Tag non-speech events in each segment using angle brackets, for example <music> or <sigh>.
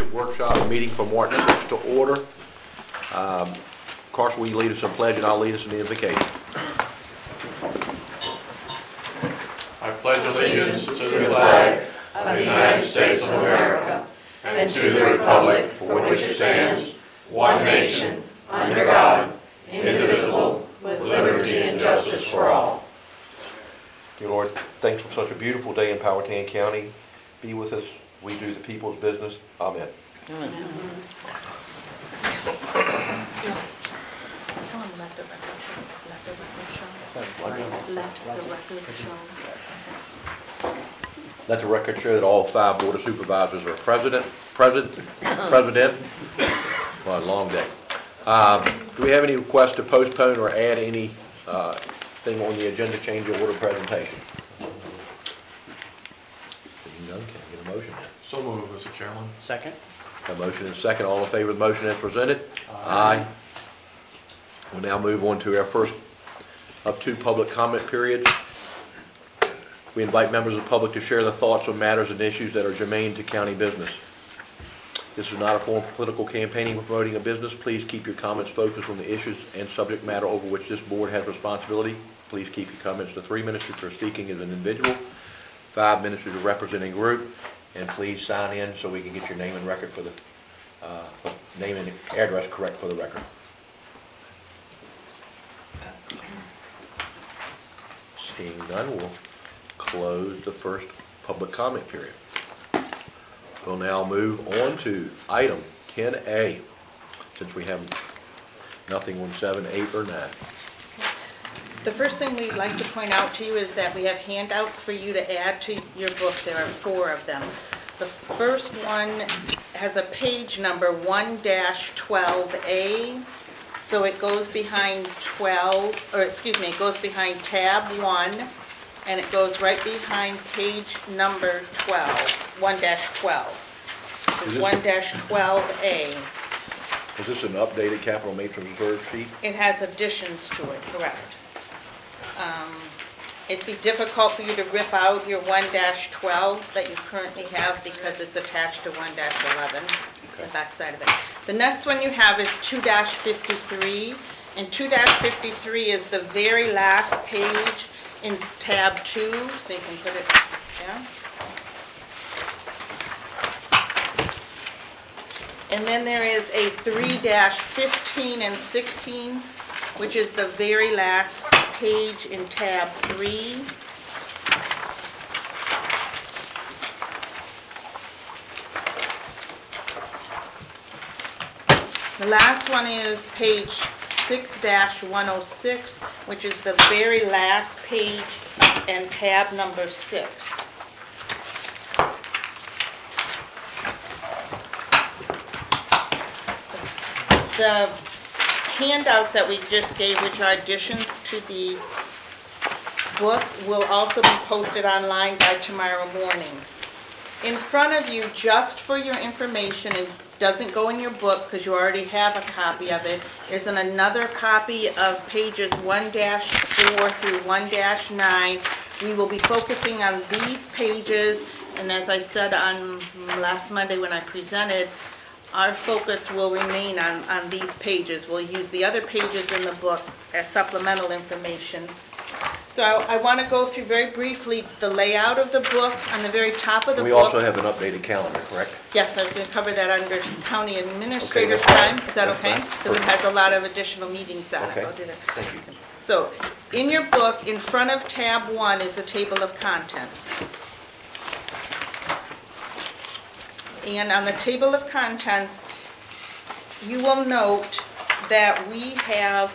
budget workshop meeting for March 6th to order. Um, Carson, will you lead us in pledge, and I'll lead us in the invocation. I pledge allegiance to the flag of the United States of America and to the republic for which it stands, one nation, under God, indivisible, with liberty and justice for all. Dear Lord, thanks for such a beautiful day in Powhatan County. Be with us, we do the people's business. Amen. Tell him let the record show, let the record show. Let the record show. Let the record show that all five board of supervisors are president, present, president. Well, a long day. Um, Do we have any requests to postpone or add any uh, thing on the agenda change of order presentation? Seeing none, can I get a motion then? So moved, Mr. Chairman. Second? A motion and second, all in favor of the motion as presented? Aye. We'll now move on to our first of two public comment periods. We invite members of the public to share their thoughts on matters and issues that are germane to county business. This is not a form of political campaigning or promoting a business. Please keep your comments focused on the issues and subject matter over which this board has responsibility. Please keep your comments to three minutes if you're speaking as an individual, five minutes if you're representing a group, and please sign in so we can get your name and record for the, uh, name and address correct for the record. Seeing none, we'll close the first public comment period. We'll now move on to item 10A, since we have nothing on 7, 8, or 9. The first thing we'd like to point out to you is that we have handouts for you to add to your book. There are four of them. The first one has a page number 1-12A, So it goes behind twelve, or excuse me, it goes behind tab one, and it goes right behind page number 12-12. This Is is this- one twelve A. Is this an updated capital matrix reserve sheet? It has additions to it, correct. Um, It'd be difficult for you to rip out your one twelve that you currently have because it's attached to one eleven, the Okay. backside of it. The next one you have is two fifty-three, and two fifty-three is the very last page in s- tab two, so you can put it down. And then there is a three fifteen and sixteen, which is the very last page in tab three. The last one is page six one oh six, which is the very last page and tab number six. The handouts that we just gave, which are additions to the book, will also be posted online by tomorrow morning. In front of you, just for your information, and doesn't go in your book because you already have a copy of it, is an another copy of pages one four through one nine. We will be focusing on these pages, and as I said on last Monday when I presented, our focus will remain on, on these pages. We'll use the other pages in the book as supplemental information. So I, I want to go through very briefly the layout of the book on the very top of the book. We also have an updated calendar, correct? Yes, I was going to cover that under county administrator's that's fine. time. Is that That's okay? fine. Because it has a lot of additional meetings on it. Okay. I'll do that. Thank you. So, in your book, in front of tab one is a table of contents. And on the table of contents, you will note that we have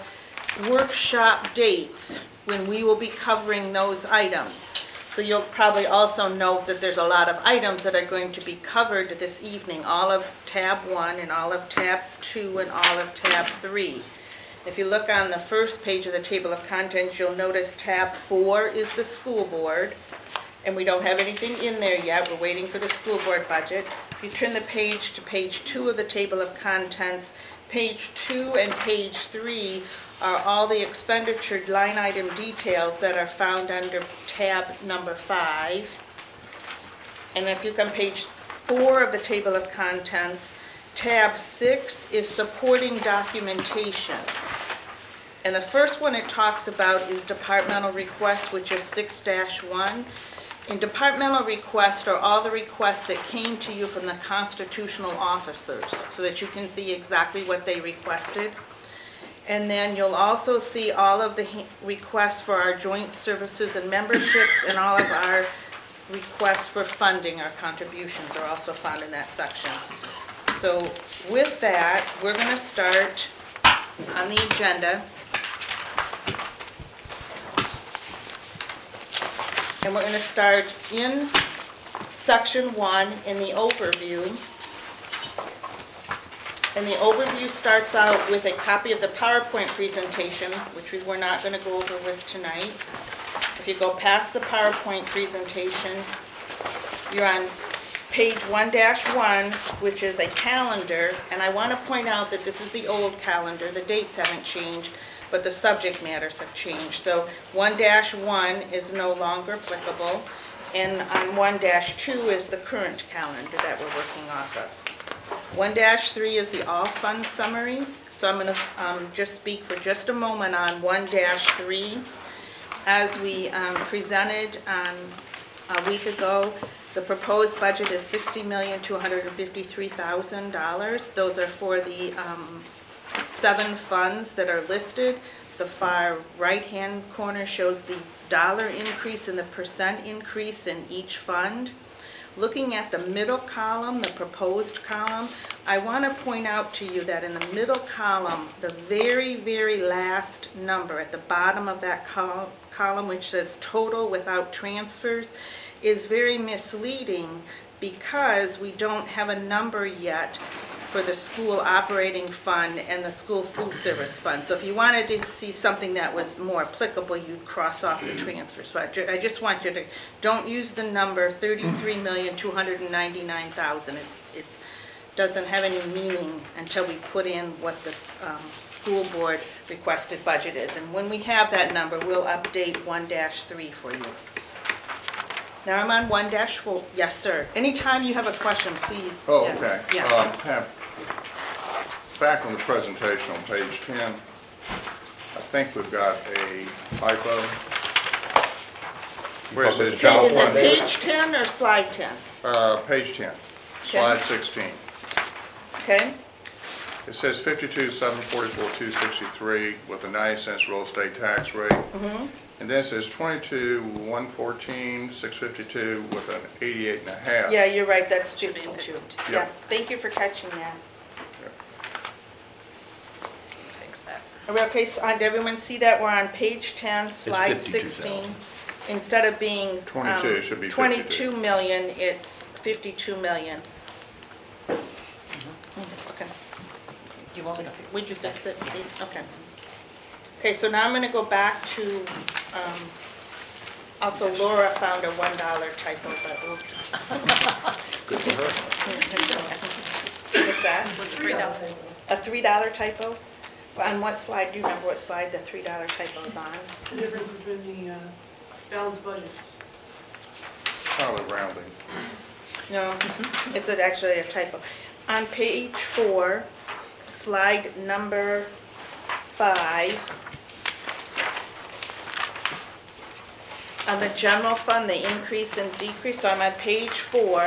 workshop dates when we will be covering those items. So you'll probably also note that there's a lot of items that are going to be covered this evening, all of tab one and all of tab two and all of tab three. If you look on the first page of the table of contents, you'll notice tab four is the school board, and we don't have anything in there yet, we're waiting for the school board budget. If you turn the page to page two of the table of contents, page two and page three are all the expenditure line item details that are found under tab number five. And if you come page four of the table of contents. Tab six is supporting documentation. And the first one it talks about is departmental requests, which is six dash one. In departmental requests are all the requests that came to you from the constitutional officers, so that you can see exactly what they requested. And then you'll also see all of the he- requests for our joint services and memberships, and all of our requests for funding, our contributions are also found in that section. So with that, we're gonna start on the agenda. And we're gonna start in section one, in the overview. And the overview starts out with a copy of the PowerPoint presentation, which we were not gonna go over with tonight. If you go past the PowerPoint presentation, you're on page one one, which is a calendar, and I wanna point out that this is the old calendar, the dates haven't changed, but the subject matters have changed. So one one is no longer applicable, and on one two is the current calendar that we're working off of. One three is the all funds summary, so I'm gonna, um, just speak for just a moment on one three. As we, um, presented, um, a week ago, the proposed budget is sixty million, two hundred and fifty-three thousand dollars. Those are for the, um, seven funds that are listed. The far right-hand corner shows the dollar increase and the percent increase in each fund. Looking at the middle column, the proposed column, I want to point out to you that in the middle column, the very, very last number at the bottom of that col- column, which says total without transfers, is very misleading because we don't have a number yet for the school operating fund and the school food service fund. So if you wanted to see something that was more applicable, you'd cross off the transfers. But I ju- I just want you to, don't use the number thirty-three million, two hundred and ninety-nine thousand. It's, doesn't have any meaning until we put in what the, s- um, school board requested budget is. And when we have that number, we'll update one three for you. Now I'm on one four, yes, sir. Anytime you have a question, please. Oh, yeah, okay. Yeah. Um, Pam, Back on the presentation on page 10, I think we've got a typo. Where it says Okay, job is it one, page 10 or slide 10? uh, page 10, slide 16. Okay, It says 52, 744, 263 with a 90 cents real estate tax rate. Mm-hmm. And then it says 22, 114, 652 with an 88 and a half. yeah, you're right, that's 52. Yeah, Yeah. thank you for catching that. Fix that. Are we okay, so, uh, did everyone see that? We're on page 10, slide 16. 52,000. Instead of being. um, 22, it should be 22 million, it's 52 million. Okay. You want me to fix it? Would you fix it, please? Okay. Okay, so now I'm gonna go back to, um, also Laura found a one dollar typo, but we'll. Good for her. What's that? Three dollars. A three dollar typo? On what slide, do you remember what slide the three dollar typo is on? The difference between the uh, balanced budgets. Probably rounding. No, it's a- actually a typo. On page four, slide number five, on the general fund, the increase and decrease, so I'm on page four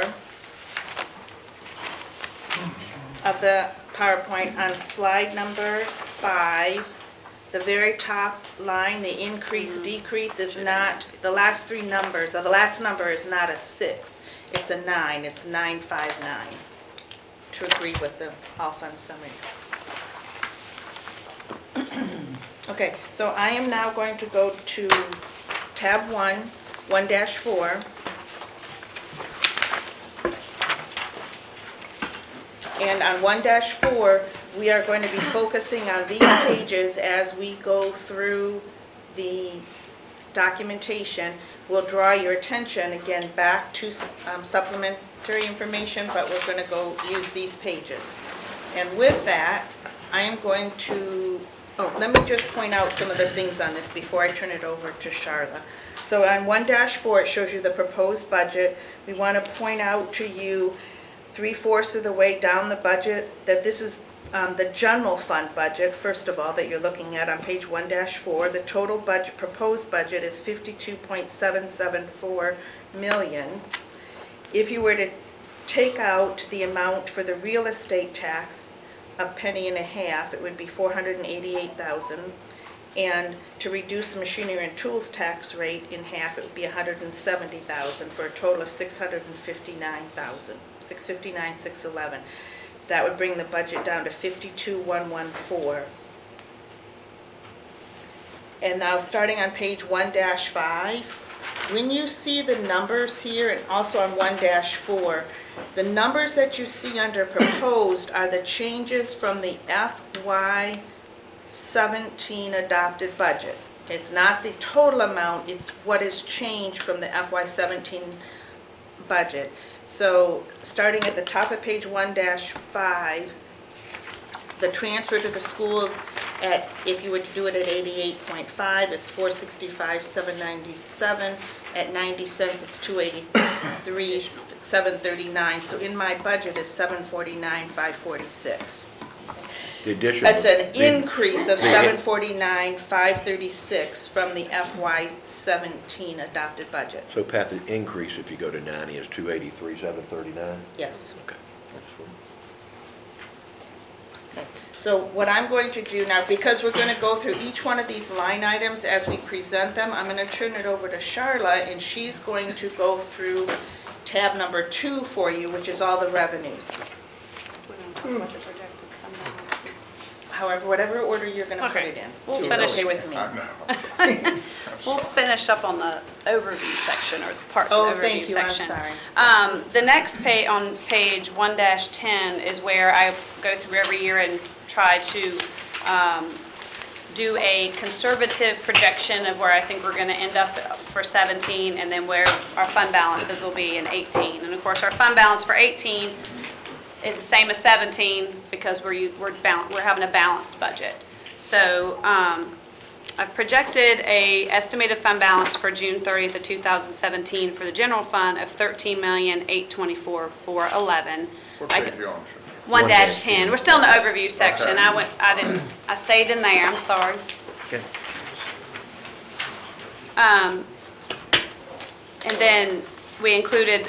of the PowerPoint, on slide number five, the very top line, the increase, mm-hmm. decrease is not, the last three numbers, or the last number is not a six, it's a nine, it's nine five nine, to agree with the all fund summary. <clears throat> Okay, so I am now going to go to tab one, one dash four. And on one four, we are going to be focusing on these pages as we go through the documentation. We'll draw your attention again back to um, supplementary information, but we're gonna go use these pages. And with that, I am going to, oh, let me just point out some of the things on this before I turn it over to Charla. So on one four, it shows you the proposed budget. We want to point out to you three-fourths of the way down the budget, that this is um, the general fund budget, first of all, that you're looking at on page one four. The total budget, proposed budget is fifty-two point seven seven four million. If you were to take out the amount for the real estate tax, a penny and a half, it would be four hundred and eighty-eight thousand. And to reduce the machinery and tools tax rate in half, it would be hundred and seventy thousand, for a total of six hundred and fifty-nine thousand, six fifty-nine, six eleven. That would bring the budget down to fifty-two, one, one, four. And now, starting on page one dash five, when you see the numbers here, and also on one dash four, the numbers that you see under proposed are the changes from the FY seventeen adopted budget. It's not the total amount, it's what is changed from the FY seventeen budget. So, starting at the top of page one dash five, the transfer to the schools at, if you were to do it at eighty-eight point five, it's four sixty-five, seven ninety-seven. At ninety cents, it's two eighty-three, seven thirty-nine. So in my budget is seven forty-nine, five forty-six. The addition. That's an the- increase of the- seven forty-nine, five thirty-six from the FY seventeen adopted budget. So Pat, the increase, if you go to ninety, is two eighty-three, seven thirty-nine? Yes. Okay. So what I'm going to do now, because we're gonna go through each one of these line items as we present them, I'm gonna turn it over to Charlotte, and she's going to go through tab number two for you, which is all the revenues. We don't talk about the projected fund balances. However, whatever order you're gonna put Okay. it in. We'll It's finish. okay with me. I know. <laughs> We'll finish up on the overview section or the parts Oh, of the overview thank you, I'm section. sorry. Um, the next pa, on page one ten is where I go through every year and try to, um, do a conservative projection of where I think we're gonna end up for seventeen, and then where our fund balances will be in eighteen. And of course, our fund balance for eighteen is the same as seventeen, because we're, u- we're bound, we're having a balanced budget. So, um, I've projected a estimated fund balance for June thirtieth of two thousand seventeen for the general fund of thirteen million, eight twenty-four, four eleven. What page you on, Sharon? One One dash dash ten, ten. we're still in the overview section, Okay. I went, I didn't, I stayed in there, I'm sorry. Okay. Um, and then we included,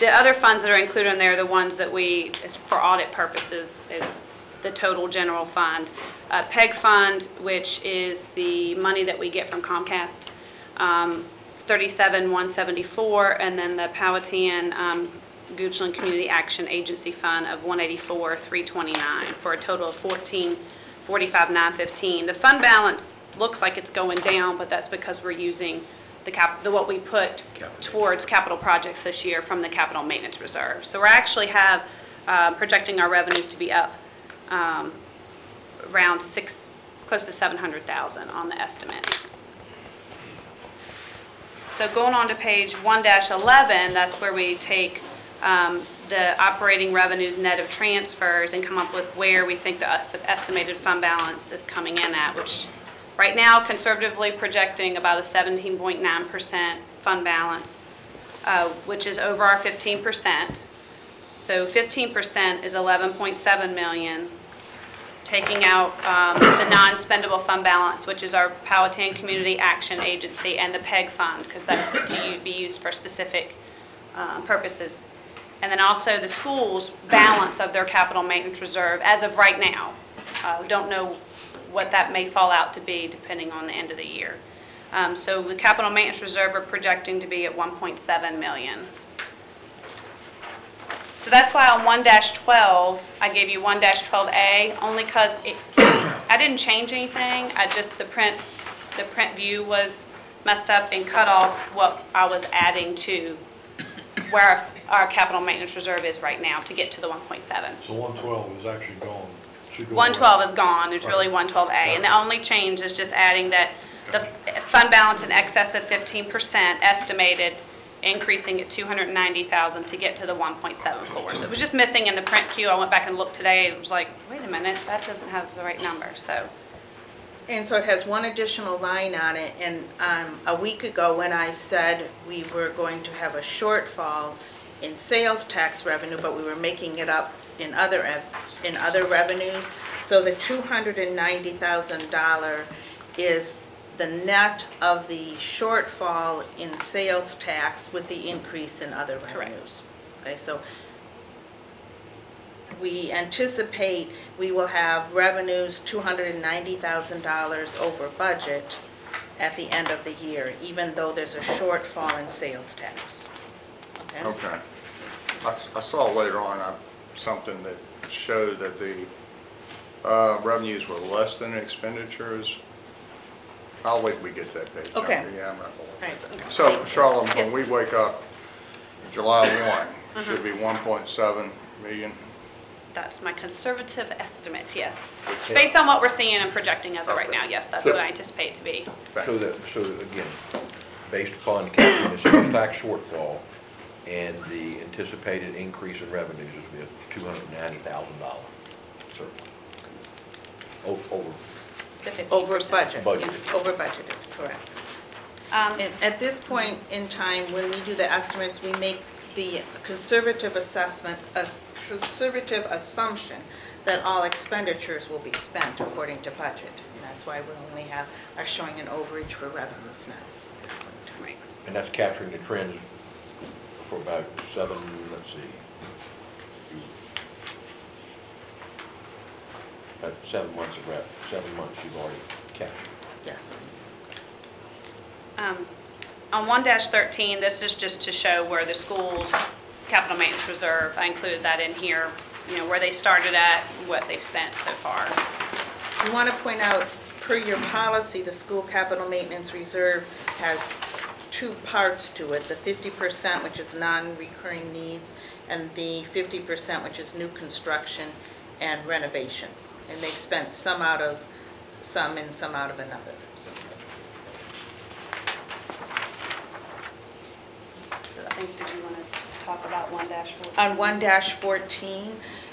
the other funds that are included in there are the ones that we, for audit purposes, is the total general fund. Uh, PEG fund, which is the money that we get from Comcast, um, thirty-seven, one seventy-four, and then the Powhatan, um, Goochland Community Action Agency Fund of one eighty-four, three twenty-nine, for a total of fourteen, forty-five, nine fifteen. The fund balance looks like it's going down, but that's because we're using the cap, the, what we put Capital. towards capital projects this year from the capital maintenance reserve. So we're actually have, uh, projecting our revenues to be up, um, around six, close to seven hundred thousand on the estimate. So going on to page one eleven, that's where we take um, the operating revenues net of transfers and come up with where we think the est- estimated fund balance is coming in at, which right now conservatively projecting about a seventeen point nine percent fund balance, uh, which is over our fifteen percent. So fifteen percent is eleven point seven million taking out um, the non-spendable fund balance, which is our Powhatan Community Action Agency and the PEG fund, because that's to be used for specific um, purposes. And then also the school's balance of their capital maintenance reserve as of right now. Uh, Don't know what that may fall out to be depending on the end of the year. Um, So the capital maintenance reserve are projecting to be at 1.7 million. So that's why on one twelve, I gave you one twelve A, only because <coughs> I didn't change anything, I just, the print, the print view was messed up and cut off what I was adding to where our, our capital maintenance reserve is right now to get to the one point seven. So one twelve is actually gone. Should go One is gone, it's really one twelve A, and the only change is just adding that the fund balance in excess of fifteen percent estimated, increasing at two hundred and ninety thousand to get to the one point seven four. So it was just missing in the print queue, I went back and looked today, and it was like, wait a minute, that doesn't have the right number, so. And so it has one additional line on it, and um, a week ago, when I said we were going to have a shortfall in sales tax revenue, but we were making it up in other, ev- in other revenues. So the $290,000 is the net of the shortfall in sales tax with the increase in other revenues. Okay, so we anticipate we will have revenues $290,000 over budget at the end of the year, even though there's a shortfall in sales tax. Okay? Okay. I s- I saw later on uh, something that showed that the uh, revenues were less than expenditures. I'll wait we get that page. Okay. number. Yeah, I'm not going Right, to. okay. So Charlotte, Yes. when we wake up July. 1, should be 1.7 million. That's my conservative estimate, yes. Which- Based on what we're seeing and projecting as of right now, yes, that's So- what I anticipate to be. So that, so that, again, based upon capturing the sales tax shortfall and the anticipated increase in revenues, it'll be a two hundred and ninety thousand dollar surplus. O- Over, The 15%. Over budget. Budget. Over budgeted, correct. Um, And at this point in time, when we do the estimates, we make the conservative assessment, a conservative assumption that all expenditures will be spent according to budget. And that's why we only have, are showing an overage for revenues now. at this point in time. right. and that's capturing the trends for about seven, let's see. About seven months of rep, seven months you've already captured. Yes. Um, On one thirteen, this is just to show where the school's capital maintenance reserve, I included that in here, you know, where they started at, what they've spent so far. We want to point out, per your policy, the school capital maintenance reserve has two parts to it. The fifty percent, which is non-recurring needs, and the fifty percent, which is new construction and renovation. And they've spent some out of some and some out of another. so. I think, did you want to talk about one dash fourteen? On one fourteen,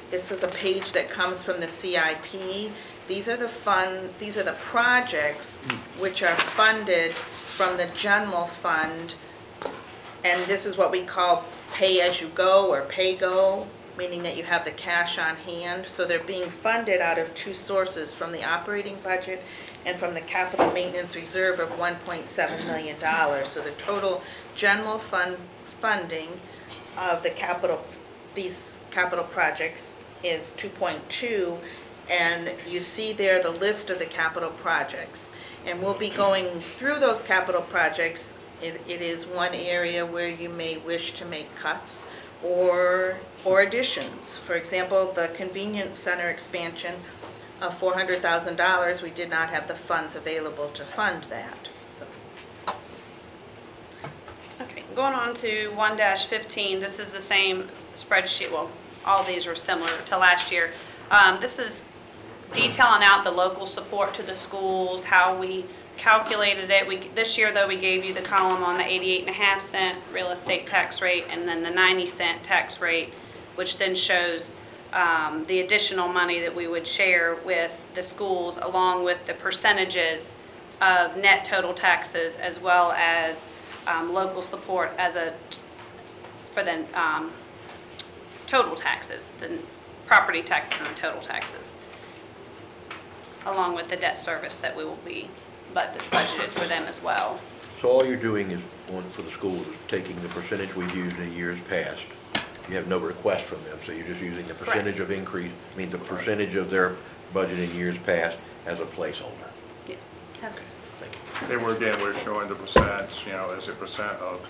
this is a page that comes from the CIP. These are the fund, these are the projects which are funded from the general fund. And this is what we call pay-as-you-go or pay-go, meaning that you have the cash on hand. So they're being funded out of two sources, from the operating budget and from the capital maintenance reserve of $1.7 million. So the total general fund funding of the capital, these capital projects is 2.2, and you see there the list of the capital projects. And we'll be going through those capital projects. It, it is one area where you may wish to make cuts or, or additions. For example, the convenience center expansion of $400,000, we did not have the funds available to fund that, so. Okay, going on to one fifteen, this is the same spreadsheet, well, all these are similar to last year. Um, this is detailing out the local support to the schools, how we calculated it. We, this year, though, we gave you the column on the eighty-eight and a half cent real estate tax rate and then the ninety cent tax rate, which then shows, um, the additional money that we would share with the schools along with the percentages of net total taxes as well as, um, local support as a, for the, um, total taxes, the property taxes and the total taxes, along with the debt service that we will be, but that's budgeted for them as well. So all you're doing is, for the schools, is taking the percentage we've used in years past. You have no request from them, so you're just using the Correct. percentage of increase, I mean, the percentage of their budget in years past as a placeholder. Yes. Yes. Thank you. Then we're, again, we're showing the percents, you know, as a percent of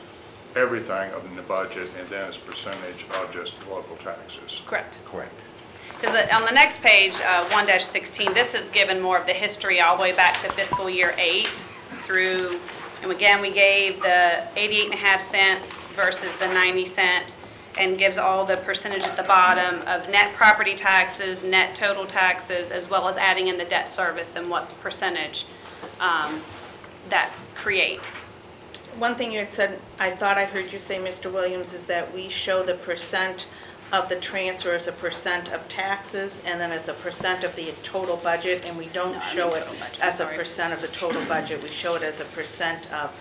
everything of the budget, and then as a percentage of just local taxes. Correct. Correct. Because on the next page, uh, one sixteen, this is given more of the history all the way back to fiscal year eight through, and again, we gave the eighty-eight and a half cent versus the ninety cent, and gives all the percentage at the bottom of net property taxes, net total taxes, as well as adding in the debt service and what percentage um, that creates. One thing you had said, I thought I heard you say, Mr. Williams, is that we show the percent of the transfer as a percent of taxes and then as a percent of the total budget, and we don't I mean show it total budget, as a sorry. percent of the total budget. We show it as a percent of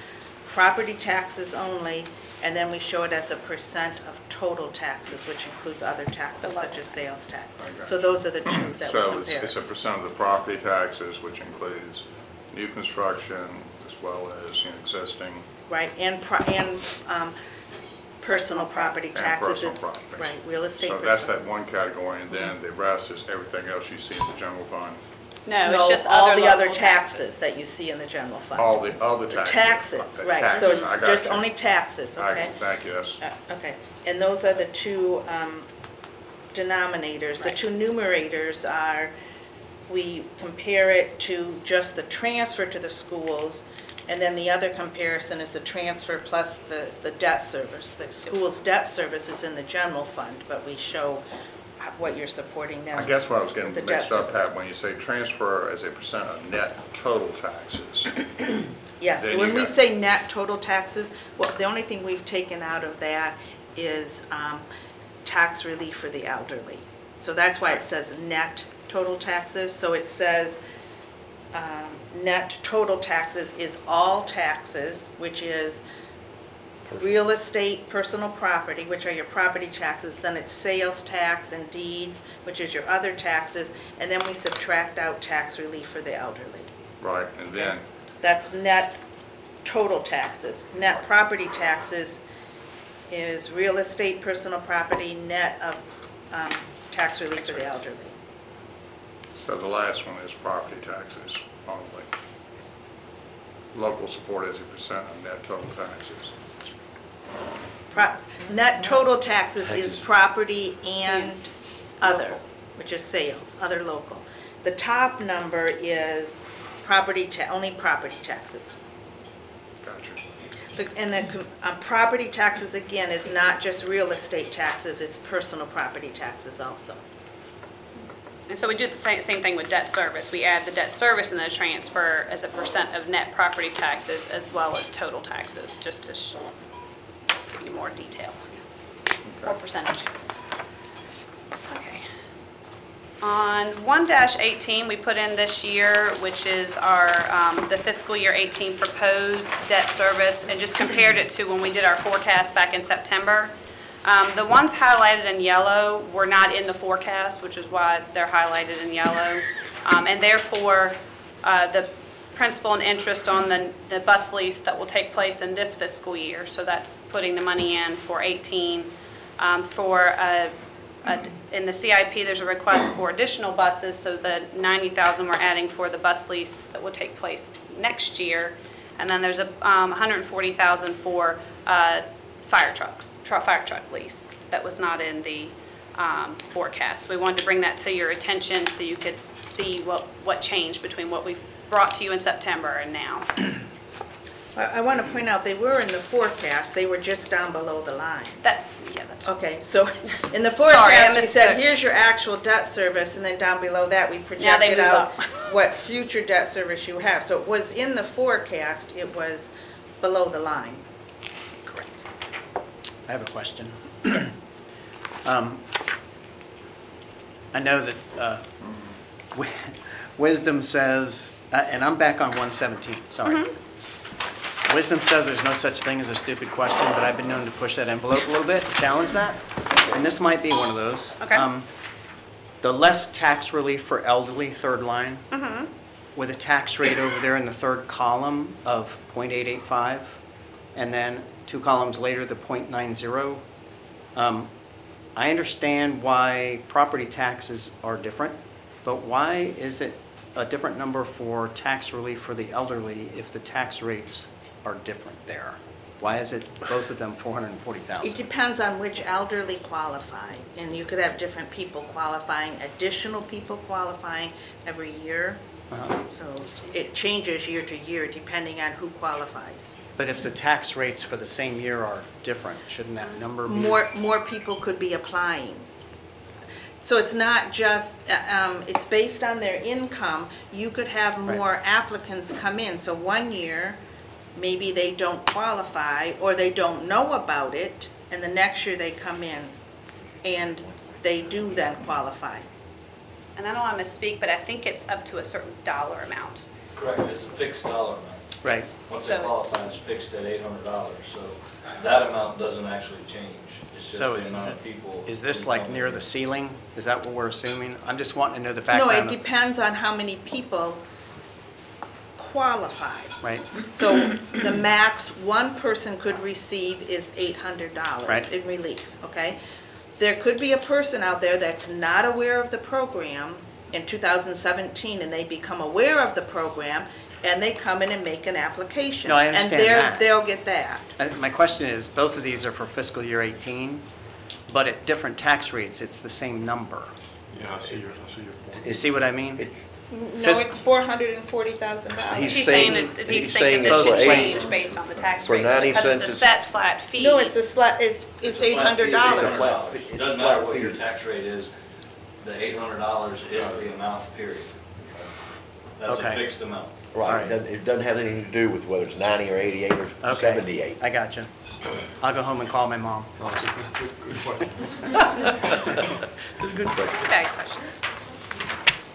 property taxes only and then we show it as a percent of total taxes, which includes other taxes such as sales tax. So those are the two that we So it's, compare. it's a percent of the property taxes, which includes new construction as well as you know, existing. Right, and, pro- and um, personal property And taxes personal is, property. right, real estate. So that's personal- that one category, and then the rest is everything else you see in the general fund. No, it's No, just all the other local taxes that you see in the general fund. All the other taxes. Taxes, The right, taxes, so it's I got just you. only taxes, I- okay? Thank you, that's, Uh, Okay, and those are the two um, denominators. The Right. two numerators are, we compare it to just the transfer to the schools, and then the other comparison is the transfer plus the, the debt service. The school's debt service is in the general fund, but we show what you're supporting them. I guess what I was getting The debt mixed up, service. Pat, when you say transfer as a percent of net total taxes. <clears throat> Yes, Then when we got- say net total taxes, well, the only thing we've taken out of that is um, tax relief for the elderly. So that's why it says net total taxes. So it says um, net total taxes is all taxes, which is real estate, personal property, which are your property taxes, then it's sales tax and deeds, which is your other taxes, and then we subtract out tax relief for the elderly. Right, and then, That's net total taxes. Net property taxes is real estate, personal property, net of um, tax relief for the elderly. so the last one is property taxes only. Local support as a percent of net total taxes. Pro- Net total taxes is Taxes. property and other, which is sales, other local. The top number is property, ta- only property taxes. Gotcha. The- And the com- uh, property taxes, again, is not just real estate taxes, it's personal property taxes also. And so we do the fa- same thing with debt service. We add the debt service and the transfer as a percent of net property taxes as well as total taxes, just to sh- you more detail, more percentage. Okay. On one eighteen, we put in this year, which is our, um, the fiscal year eighteen proposed debt service, and just compared it to when we did our forecast back in September. Um, the ones highlighted in yellow were not in the forecast, which is why they're highlighted in yellow. Um, and therefore, uh, the principal and interest on the, the bus lease that will take place in this fiscal year, so that's putting the money in for eighteen. Um, for, In the CIP, there's a request for additional buses, so the 90,000 we're adding for the bus lease that will take place next year. And then there's a um, 140,000 for uh, fire trucks, tru- fire truck lease that was not in the um, forecast. We wanted to bring that to your attention so you could see what, what changed between what we brought to you in September and now. <clears throat> I, I want to point out, they were in the forecast, they were just down below the line. That, yeah, that's, Okay, so <laughs> in the I forecast, we said, misspoke. here's your actual debt service, and then down below that, we projected move out up. <laughs> what future debt service you have. So it was in the forecast, it was below the line. correct. I have a question. <clears throat> Um, I know that uh, wi- <laughs> wisdom says, uh, and I'm back on 117, sorry. Wisdom says there's no such thing as a stupid question, but I've been known to push that envelope a little bit, challenge that, and this might be one of those. Okay. Um, The less tax relief for elderly, third line, with a tax rate over there in the third column of .885, and then two columns later, the .90. Um, I understand why property taxes are different, but why is it a different number for tax relief for the elderly if the tax rates are different there? Why is it both of them It 440,000? depends on which elderly qualify, and you could have different people qualifying, additional people qualifying every year. Uh-huh. So it changes year to year depending on who qualifies. But if the tax rates for the same year are different, shouldn't that number be? More, more people could be applying. So it's not just, uh, um, it's based on their income. You could have Right. more applicants come in. So one year, maybe they don't qualify, or they don't know about it, and the next year they come in, and they do then qualify. And I don't want to misspeak, but I think it's up to a certain dollar amount. Correct, it's a fixed dollar amount. Right. Once they So- qualify, it's fixed at eight hundred dollars, so that amount doesn't actually change. It's just So the is, amount of people. is this like near the ceiling? Is that what we're assuming? I'm just wanting to know the fact. No, background. it of- depends on how many people qualify. Right, So the max one person could receive is eight hundred dollars Right. in relief, okay? There could be a person out there that's not aware of the program in two thousand seventeen, and they become aware of the program, and they come in and make an application. No, I understand And they're, that. they'll get that. My question is, both of these are for fiscal year 18, but at different tax rates, it's the same number. Yeah, I see your, I see your point. You see what I mean? It- No, Fis- it's four hundred and forty thousand dollars. He's She's saying- saying, it's- he's he's saying thinking this it's should for eight- change based on the tax for rate, 90 because it's a cents. set flat fee. No, it's a slat, it's, it's a eight flat hundred fee of dollars. flat $800. It Doesn't matter flat what your tax rate is, the eight hundred dollars is the amount, period. That's a Okay. fixed amount. Right, it doesn't, it doesn't have anything to do with whether it's ninety or eighty-eight or Okay. seventy-eight. I got you. I'll go home and call my mom. No, it's a good, good, good question. It's a good question. Bad question.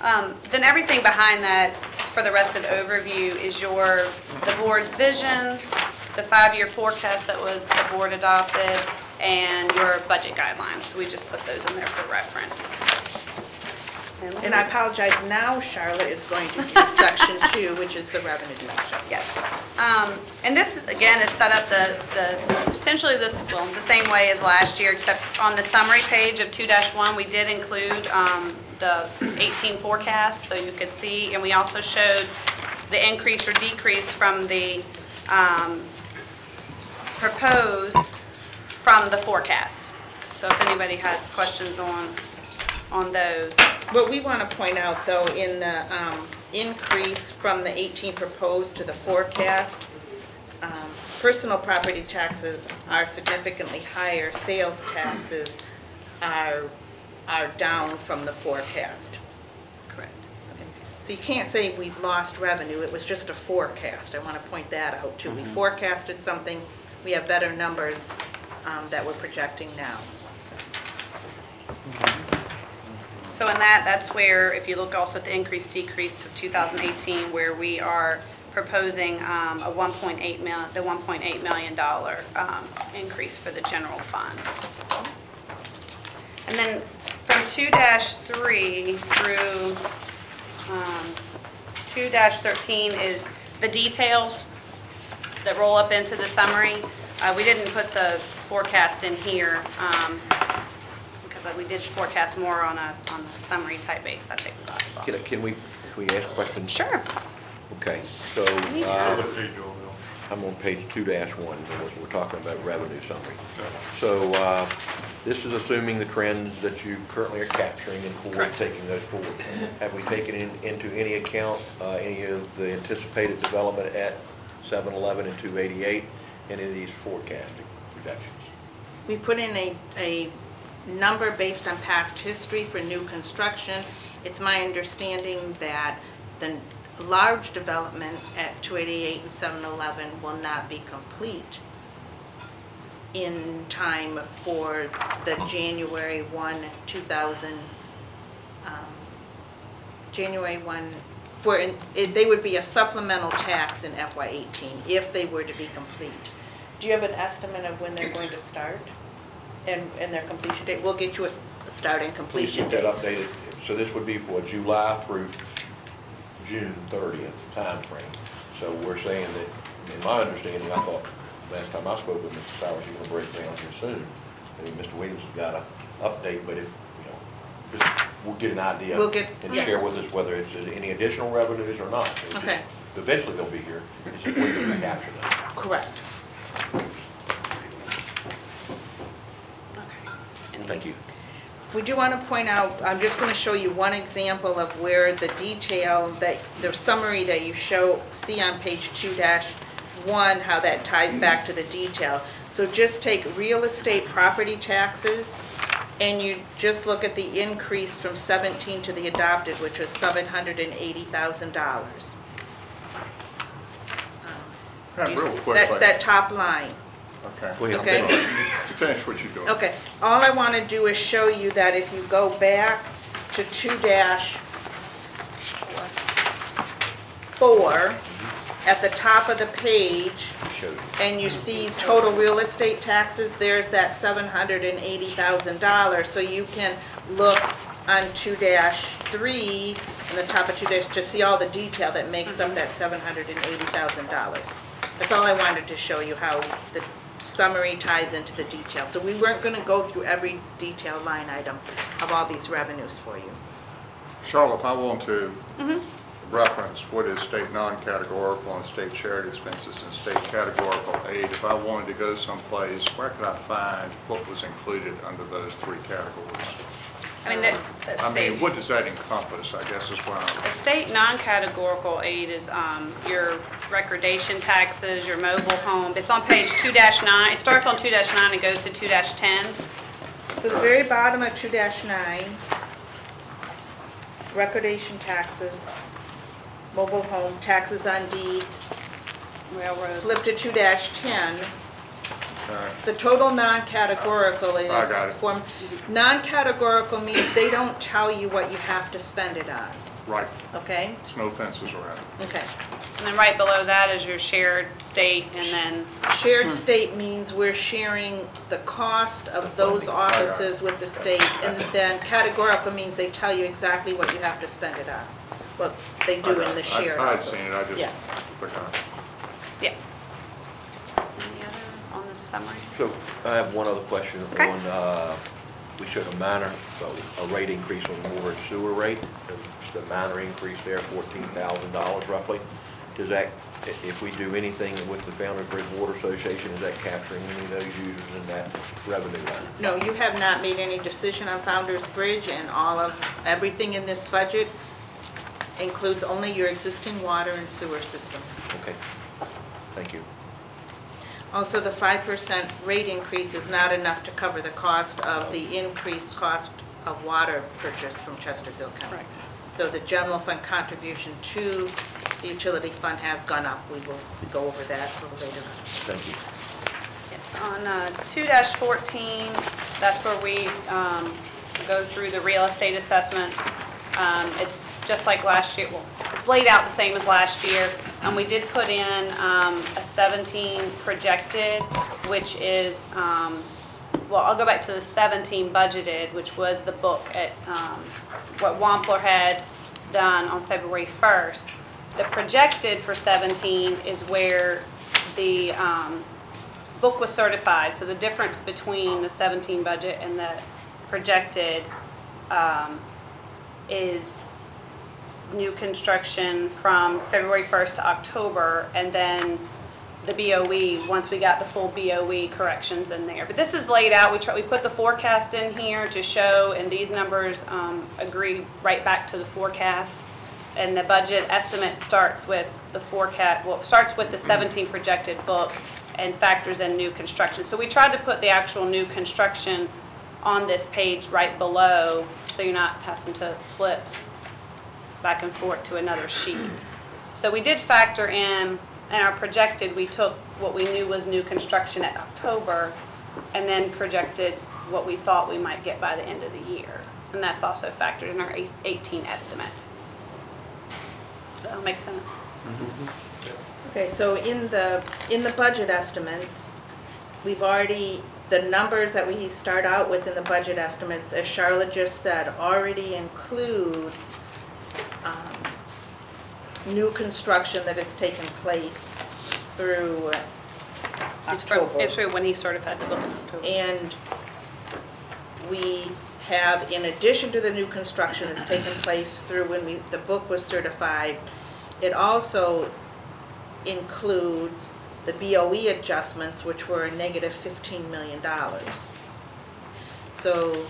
Um, Then everything behind that, for the rest of overview, is your, the board's vision, the five-year forecast that was the board adopted, and your budget guidelines. We just put those in there for reference. And I apologize, now Charlotte is going to do <laughs> section two, which is the revenue section. Yes. Um, And this, again, is set up the, the, potentially this, well, the same way as last year, except on the summary page of two one, we did include um, the eighteen forecast, so you could see, and we also showed the increase or decrease from the um, proposed from the forecast. So if anybody has questions on, on those. What we want to point out, though, in the um, increase from the 18 proposed to the forecast, um, personal property taxes are significantly higher, sales taxes are, are down from the forecast. Correct. So you can't say we've lost revenue, it was just a forecast. I want to point that out, too. We forecasted something, we have better numbers um, that we're projecting now. So, in that, that's where, if you look also at the increase decrease of 2018, where we are proposing um, a 1.8 mil, the 1.8 million dollar um, increase for the general fund. And then from 2-3 through um, 2-13 is the details that roll up into the summary. Uh, We didn't put the forecast in here um, because we did forecast more on a, on a summary type base, I think. we last saw. Can, can we, can we ask questions? Sure. Okay, so, Anytime. uh, What page you? I'm on page two dash one, we're talking about revenue summary. So, uh, this is assuming the trends that you currently are capturing and forward, Correct. taking those forward. <laughs> Have we taken in, into any account, uh, any of the anticipated development at seven eleven and two eighty-eight, any of these forecasting projections? We put in a, a number based on past history for new construction. It's my understanding that the large development at 288 and 711 will not be complete in time for the January 1, 2000, um, January 1, for, it- they would be a supplemental tax in FY '18 if they were to be complete. Do you have an estimate of when they're going to start? And, and their completion date? We'll get you a s- start and completion Get date. that updated, so this would be for July through June thirtieth timeframe. So we're saying that, in my understanding, I thought, last time I spoke with Mr. Sowers, he was gonna break down here soon. I think Mr. Williams has got a update, but if, you know, just, we'll get an idea. We'll get- And yes. share with us whether it's any additional revenues or not. It's just- Okay. Eventually they'll be here, it's just capture them. Correct. Okay. Thank you. We do want to point out, I'm just going to show you one example of where the detail that, the summary that you show, see on page two dash one, how that ties back to the detail. So just take real estate property taxes, and you just look at the increase from seventeen to the adopted, which was seven hundred and eighty thousand dollars. And real quickly, That, that top line. Okay. Go ahead. Okay. To finish what you're doing. Okay, all I want to do is show you that if you go back to two dash four, at the top of the page, Shows you. and you see total real estate taxes, there's that seven hundred and eighty thousand dollars. So you can look on two three, on the top of two dash, to see all the detail that makes up mm-hmm. that seven hundred and eighty thousand dollars. That's all I wanted to show you, how the summary ties into the detail. So we weren't gonna go through every detailed line item of all these revenues for you. Charlotte, if I want to mm-hmm. reference what is state non-categorical and state shared expenses and state categorical aid, if I wanted to go someplace, where could I find what was included under those three categories? I mean, the, the I state, mean, what does that encompass, I guess is what I'm, state non-categorical aid is, um, your recordation taxes, your mobile home. It's on page two nine. It starts on two nine and goes to two ten. So the very bottom of two nine, recordation taxes, mobile home, taxes on deeds, Railroad. flip to two ten, the total non-categorical is. I got it. From, non-categorical means they don't tell you what you have to spend it on, right, okay? there's no fences around it. Okay. And then right below that is your shared state and then, Shared hmm. state means we're sharing the cost of those offices with the state, and then categorical means they tell you exactly what you have to spend it on. What they do in the shared I- I'd also. seen it, I just Yeah. forgot. yeah. Any other on the summary? So I have one other question Okay. on, uh, we showed a minor, so a rate increase on the water and sewer rate. Just a minor increase there, fourteen thousand dollars roughly. Does that, i- if we do anything with the Founder's Bridge Water Association, is that capturing any of those users in that revenue line? No, you have not made any decision on Founder's Bridge, and all of, everything in this budget includes only your existing water and sewer system. Okay, thank you. Also, the five percent rate increase is not enough to cover the cost of the increased cost of water purchase from Chesterfield County. Correct. So the general fund contribution to the utility fund has gone up. We will go over that a little later. Thank you. Yes, On uh, two fourteen, that's where we um, go through the real estate assessments. Um, It's just like last year, well, it's laid out the same as last year. And we did put in um, a seventeen projected, which is, um, well, I'll go back to the seventeen budgeted, which was the book at, um, what Wampler had done on February first. The projected for seventeen is where the, um, book was certified, so the difference between the 17 budget and the projected um, is new construction from February 1st to October, and then the BOE, once we got the full BOE corrections in there. But this is laid out, we try, we put the forecast in here to show, and these numbers um, agree right back to the forecast. And the budget estimate starts with the forecast, well, starts with the 17 projected book and factors in new construction. So we tried to put the actual new construction on this page right below, so you're not having to flip back and forth to another sheet. So we did factor in, in our projected, we took what we knew was new construction at October, and then projected what we thought we might get by the end of the year. And that's also factored in our eight- 18 estimate. Does that make sense? Okay, so in the, in the budget estimates, we've already, the numbers that we start out with in the budget estimates, as Charlotte just said, already include um, new construction that has taken place through It's from, October. it's when he certified the book in October. And we have, in addition to the new construction that's taken place through when we, the book was certified, it also includes the BOE adjustments, which were a negative fifteen million dollars. So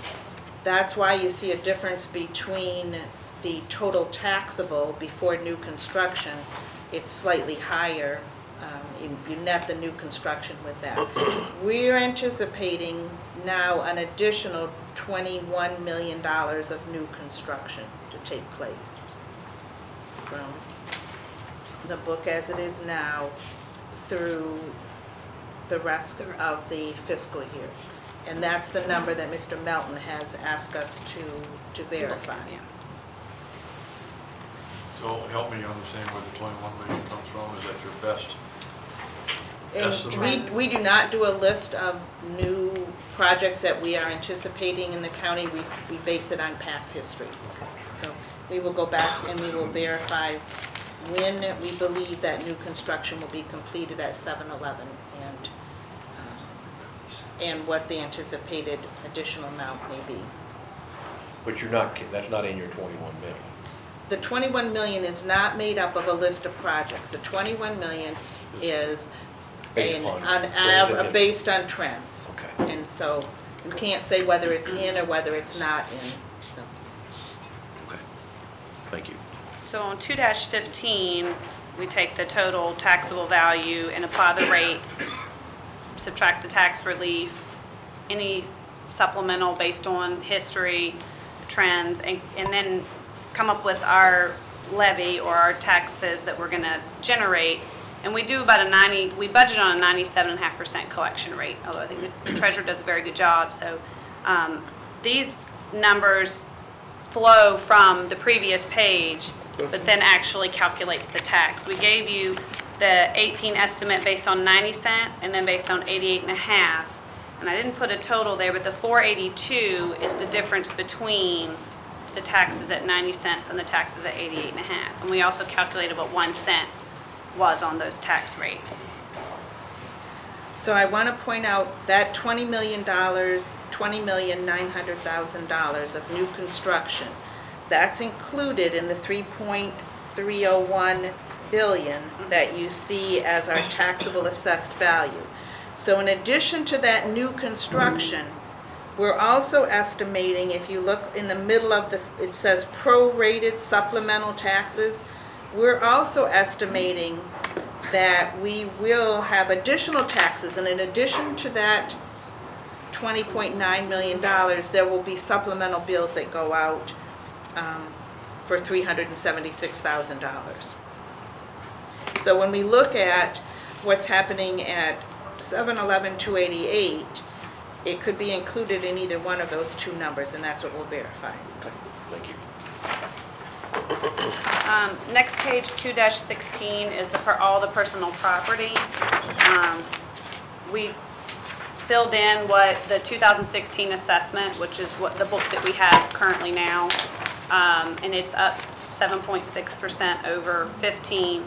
that's why you see a difference between the total taxable before new construction. It's slightly higher. Um, You you net the new construction with that. <coughs> We're anticipating now an additional $21 million of new construction to take place from the book as it is now through the rest of the fiscal year. And that's the number that Mr. Melton has asked us to, to verify. Yeah. So help me understand where the twenty-one million comes from, is that your best? And we, we do not do a list of new projects that we are anticipating in the county. We, we base it on past history. So we will go back and we will verify when we believe that new construction will be completed at 7-Eleven and, uh, and what the anticipated additional amount may be. But you're not, that's not in your twenty-one million. The 21 million is not made up of a list of projects. The 21 million is Based an- on on, trends av- and- based on trends. Okay. And so you can't say whether it's in or whether it's not in, so. Okay. Thank you. So on two fifteen, we take the total taxable value and apply the rates, subtract the tax relief, any supplemental based on history, trends, and, and then come up with our levy or our taxes that we're gonna generate. And we do about a ninety, we budget on a ninety-seven and a half percent collection rate, although I think the treasurer does a very good job, so, um, these numbers flow from the previous page, but then actually calculates the tax. We gave you the 18 estimate based on 90 cent and then based on 88 and a half. And I didn't put a total there, but the 482 is the difference between the taxes at 90 cents and the taxes at 88 and a half. And we also calculated what 1 cent was on those tax rates. So I want to point out that $20 million, $20,900,000 of new construction, that's included in the 3.301 billion that you see as our taxable assessed value. So in addition to that new construction, we're also estimating, if you look in the middle of this, it says prorated supplemental taxes. We're also estimating that we will have additional taxes, and in addition to that $20.9 million, there will be supplemental bills that go out um, for $376,000. So when we look at what's happening at 711 288, it could be included in either one of those two numbers, and that's what we'll verify. Okay, thank you. Um, Next page, two sixteen, is the, per- all the personal property. Um, We filled in what the two thousand sixteen assessment, which is what the book that we have currently now, um, and it's up seven point six percent over fifteen.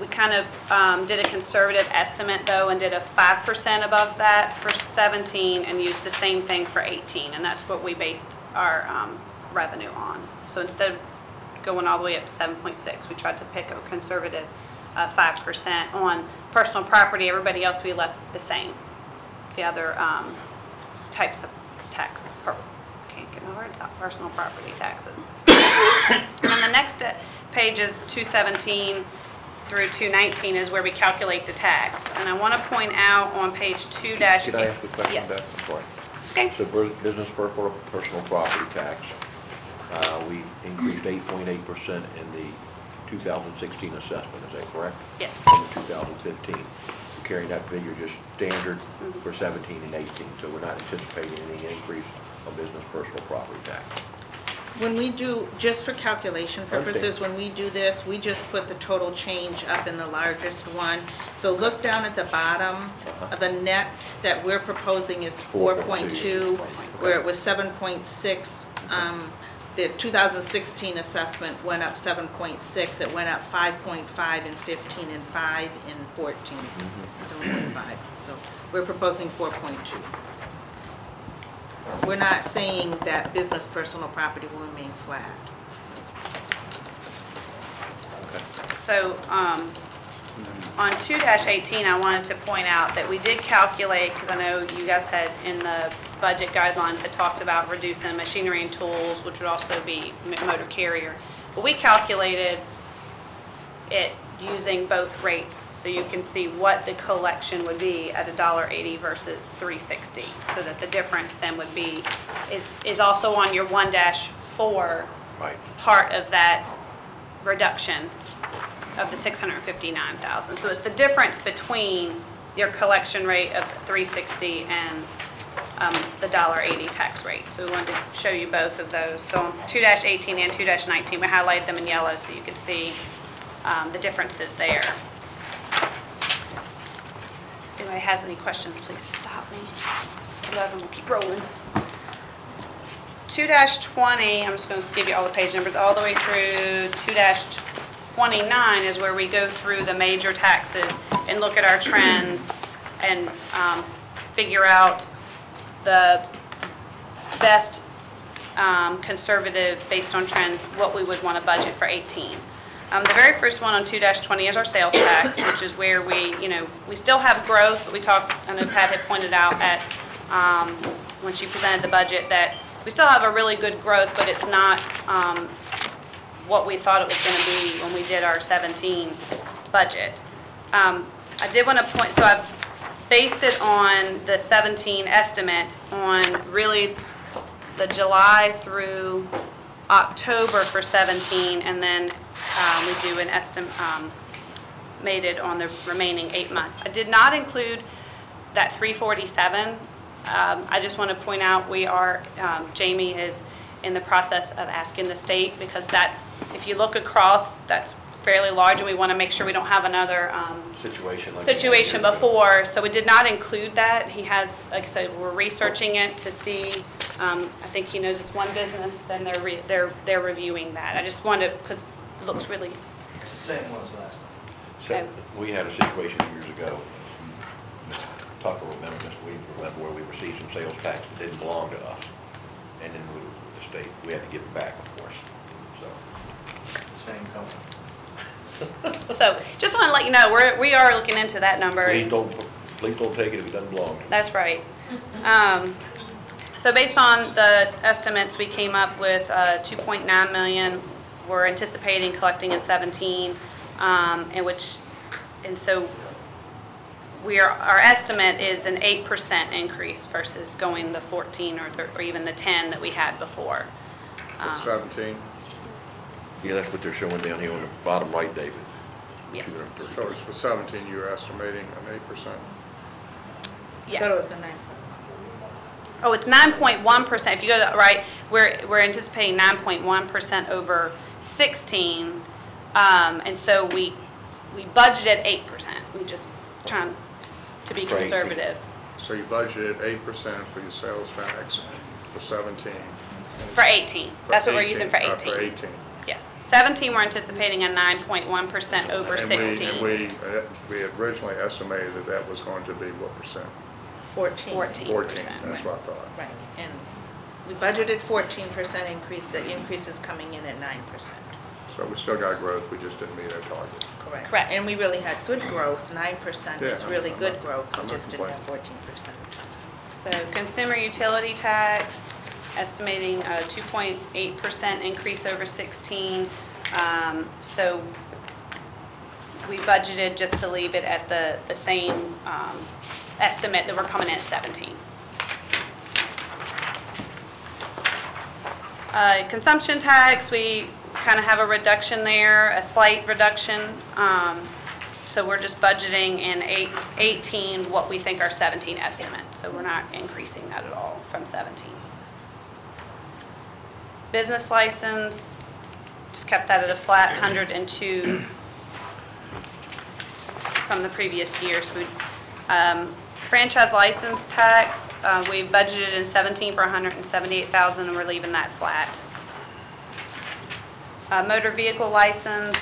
We kind of um, did a conservative estimate, though, and did a five percent above that for seventeen, and used the same thing for eighteen, and that's what we based our um, revenue on. So instead of going all the way up to seven point six, we tried to pick a conservative uh, five percent on personal property, everybody else we left the same. The other um, types of tax, per- can't get my words out, personal property taxes. <coughs> And then the next uh, page is 217 through 219 is where we calculate the tax. And I want to point out on page 2 dash... I ask a question, Yes. Beth? I'm sorry. It's okay. So bur- business per per- personal property tax, uh, we increased eight point eight percent in the two thousand sixteen assessment, is that correct? Yes. In the two thousand fifteen. Carrying that figure just standard Mm-hmm. for seventeen and eighteen, so we're not anticipating any increase of business personal property tax. When we do, just for calculation purposes, when we do this, we just put the total change up in the largest one. So look down at the bottom, the net that we're proposing is 4.2, where it was 7.6. um, The 2016 assessment went up 7.6, it went up 5.5 in 15 and 5 in 14. So we went five. So we're proposing 4.2. We're not saying that business personal property will remain flat. Okay. So, um, on two eighteen, I wanted to point out that we did calculate, because I know you guys had in the budget guidelines had talked about reducing machinery and tools, which would also be m- motor carrier. But we calculated it using both rates, so you can see what the collection would be at a dollar eighty versus three sixty. So that the difference then would be, is, is also on your one dash four Right. part of that reduction of the 659,000. So it's the difference between your collection rate of 360 and um, the dollar eighty tax rate. So we wanted to show you both of those. So on two eighteen and two nineteen, we highlighted them in yellow so you could see um, the differences there. If anybody has any questions, please stop me. Otherwise, I'm gonna keep rolling. Two twenty, I'm just gonna give you all the page numbers, all the way through two twenty-nine is where we go through the major taxes and look at our trends and um, figure out the best um, conservative, based on trends, what we would want to budget for 18. Um, The very first one on 2-20 is our sales tax, which is where we, you know, we still have growth, but we talked, I know Pat had pointed out at, um, when she presented the budget, that we still have a really good growth, but it's not um, what we thought it was going to be when we did our 17 budget. Um, I did want to point, so I've based it on the 17 estimate on really the July through October for 17, and then um, we do an estimated on the remaining eight months. I did not include that 347. Um, I just want to point out, we are, um, Jamie is in the process of asking the state, because that's, if you look across, that's fairly large, and we want to make sure we don't have another um, Situation like. situation before, so we did not include that. He has, like I said, we're researching it to see, um, I think he knows it's one business, then they're, re- they're, they're reviewing that. I just wanted, because looks really, Same one as last time. So, we had a situation years ago, Tucker will remember this, we remember where we received some sales tax that didn't belong to us. And then we, the state, we had to give it back, of course, so. Same company. so, just want to let you know, we're, we are looking into that number. Please don't, please don't take it if it doesn't belong to you. That's right. Um, So based on the estimates, we came up with uh, 2.9 million. We're anticipating collecting in 17, um, in which, and so we are, our estimate is an 8% increase versus going the 14 or thir- or even the 10 that we had before. Um, Seventeen, Yeah, that's what they're showing down here on the bottom right, David. Yes, so it's for seventeen, you're estimating an eight percent? yes. Thought it was a nine. Oh, it's nine point one percent, if you go, to right, we're, we're anticipating nine point one percent over sixteen. Um, and so we, we budgeted eight percent, we just trying to be Right. conservative. So you budgeted eight percent for your sales tax for seventeen. For eighteen, For that's what we're using for 18, uh, For eighteen. eighteen. Yes, seventeen, we're anticipating a nine point one percent over And we- sixteen. And we, uh, we originally estimated that that was going to be what percent? Fourteen. Fourteen Fourteen, percent. that's what I thought. Right, and we budgeted fourteen percent increase, the increase is coming in at nine percent. So we still got growth, we just didn't meet our target. Correct. Correct. And we really had good growth, nine percent is Yeah, really I'm good not- growth, I'm we not just didn't have fourteen percent. So consumer utility tax, estimating a two point eight percent increase over sixteen. Um, so we budgeted just to leave it at the, the same, um, estimate that we're coming in at seventeen. Uh, consumption tax, we kind of have a reduction there, a slight reduction. Um, so we're just budgeting in 18 what we think our seventeen estimate, so we're not increasing that at all from seventeen. Business license, just kept that at a flat hundred and two from the previous years. We, um, franchise license tax, uh, we budgeted in seventeen for hundred and we're leaving that flat. Uh, motor vehicle license,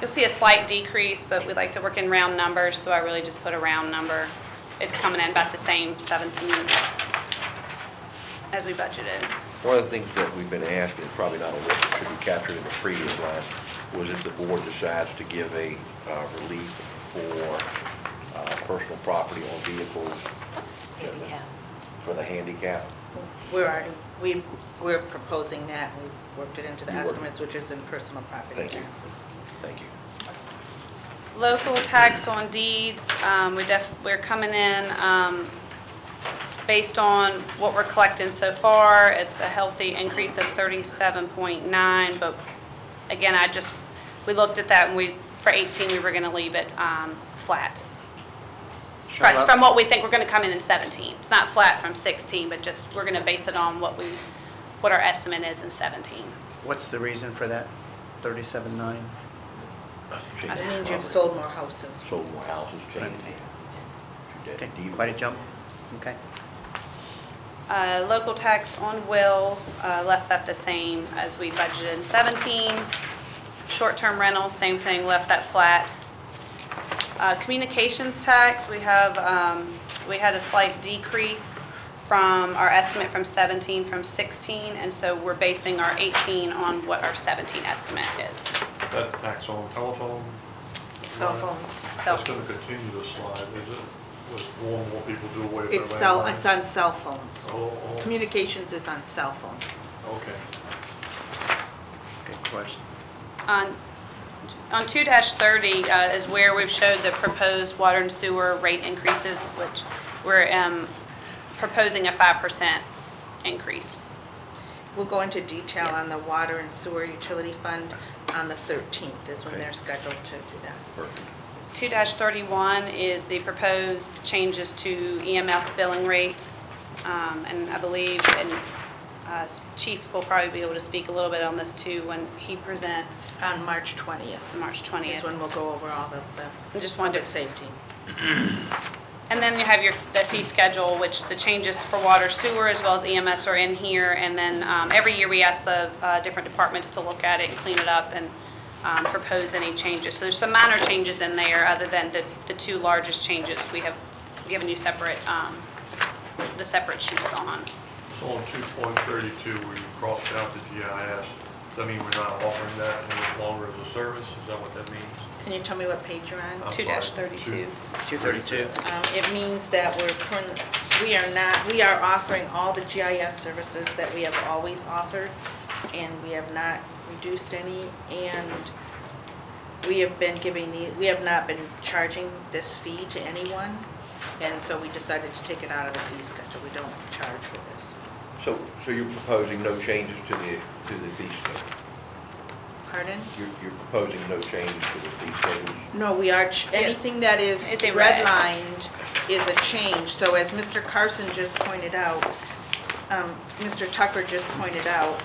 you'll see a slight decrease, but we like to work in round numbers, so I really just put a round number. It's coming in about the same seventeen as we budgeted. One of the things that we've been asked, and probably not on that should be captured in the previous line, was if the board decides to give a uh, relief for uh, personal property on vehicles for the handicap. We're already, we, we're proposing that, we've worked it into the You worked- estimates, which is in personal property Thank you. taxes. Thank you. Local tax on deeds, um, we def, we're coming in, um, based on what we're collecting so far, it's a healthy increase of thirty-seven point nine, but again, I just, we looked at that and we, for eighteen, we were gonna leave it, um, flat. Show up? from what we think we're gonna come in in 17. It's not flat from 16, but just, we're gonna base it on what we, what our estimate is in 17. What's the reason for that 37.9? It means you've sold more houses. Sold more houses, changed hands. Okay, quite a jump, okay. Uh, Local tax on wills, uh, left that the same as we budgeted in 17. Short-term rentals, same thing, left that flat. Uh, Communications tax, we have, um, we had a slight decrease from our estimate from 17 from 16, and so we're basing our 18 on what our 17 estimate is. That tax on telephone, Cell phones. So, that's gonna continue to slide, is it? With more and more people do away with their It's cell, landline? it's on cell phones. Oh, oh, Communications is on cell phones. okay. Good question. on, on 2-30 uh, is where we've showed the proposed water and sewer rate increases, which we're um, proposing a 5% increase. We'll go into detail Yes. on the water and sewer utility fund on the 13th is when Okay. they're scheduled to do that. Perfect. 2-31 is the proposed changes to EMS billing rates. Um, And I believe, and uh, Chief will probably be able to speak a little bit on this too when he presents On March 20th on March is 20th. when we'll go over all the, I the just wanted public to safety. <clears throat> And then you have your, the fee schedule, which the changes for water sewer as well as EMS are in here. And then um, every year we ask the uh, different departments to look at it and clean it up and um, propose any changes. So there's some minor changes in there, other than the, the two largest changes we have given you separate, um, the separate sheets on. So on two point thirty-two, where you crossed out the GIS, does that mean we're not offering that any longer as a service? Is that what that means? Can you tell me what page you're on? I'm Two sorry, dash thirty-two. 232. Um, It means that we're, current- we are not, we are offering all the GIS services that we have always offered, and we have not reduced any, and we have been giving the, we have not been charging this fee to anyone, and so we decided to take it out of the fee schedule. We don't charge for this. So, so you're proposing no changes to the, to the fee schedule? Pardon? You're, you're proposing no changes to the fee schedule? No, we are, ch- anything that is It's in red. redlined is a change. So as Mr. Carson just pointed out, um, Mr. Tucker just pointed out,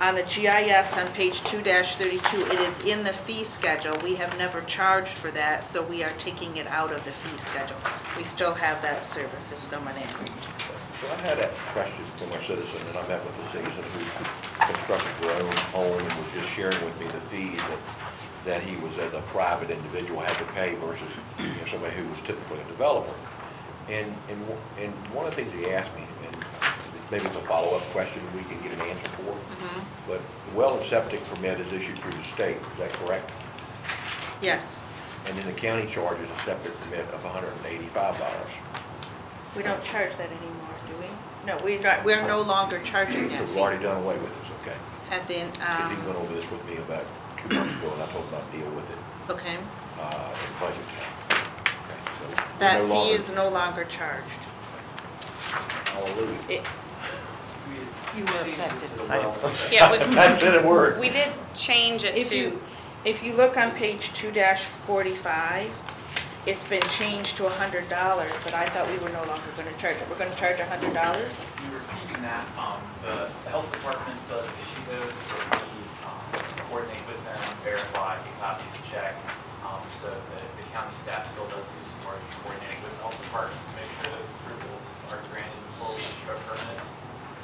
on the GIS on page 2-32, it is in the fee schedule. We have never charged for that, so we are taking it out of the fee schedule. We still have that service if someone asks. So I had a question from a citizen, and I met with a citizen who constructed their own home and was just sharing with me the fees that, that he was, as a private individual, had to pay versus, you know, somebody who was typically a developer. And, and, one- and one of the things he asked me, and maybe it's a follow-up question we can get an answer for, mm-hmm. but the well and septic permit is issued through the state, is that correct? Yes, And then the county charges a septic permit of hundred and eighty-five dollars. We don't charge that anymore, do we? No, we're not, we're no longer charging So that we've fee. already done away with this, okay? At the, Because he went um, over this with me about two months ago, and I told him I'd deal with it okay, uh, in budget time. Okay, so we're that no fee longer- is no longer charged. Hallelujah. It- You were affected. <laughs> Yeah, we, <laughs> That didn't work. we did change it If to, you, if you look on page two forty-five, it's been changed to hundred dollars, but I thought we were no longer gonna charge it. We're gonna charge hundred dollars? You're repeating that, um, the, health department does issue those, we, um, coordinate with them, verify, get copies, check. Um, so the, the county staff still does do some work coordinating with the health department to make sure those approvals are granted before we issue our permits.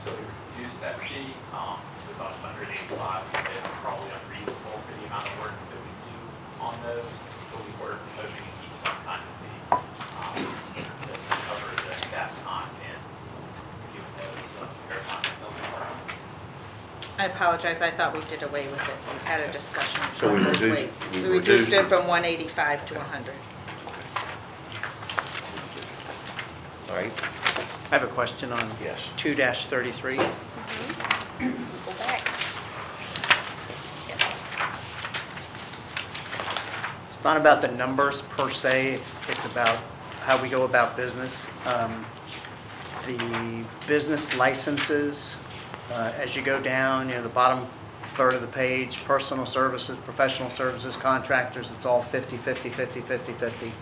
So we reduced that fee, um, to about $185. It's probably unreasonable for the amount of work that we do on those, but we were proposing to keep some kind of fee, um, to cover the staff time and reviewing those, uh, verifying the health department. I apologize, I thought we did away with it. We had a discussion. So we both reduced- ways. we We reduced reduced- it from one eighty-five to hundred. All right, I have a question on yes. 2-33. go back. Yes. It's not about the numbers per se, it's, it's about how we go about business. Um, The business licenses, uh, as you go down, you know, the bottom third of the page, personal services, professional services, contractors, it's all 50, 50, 50, 50, 50.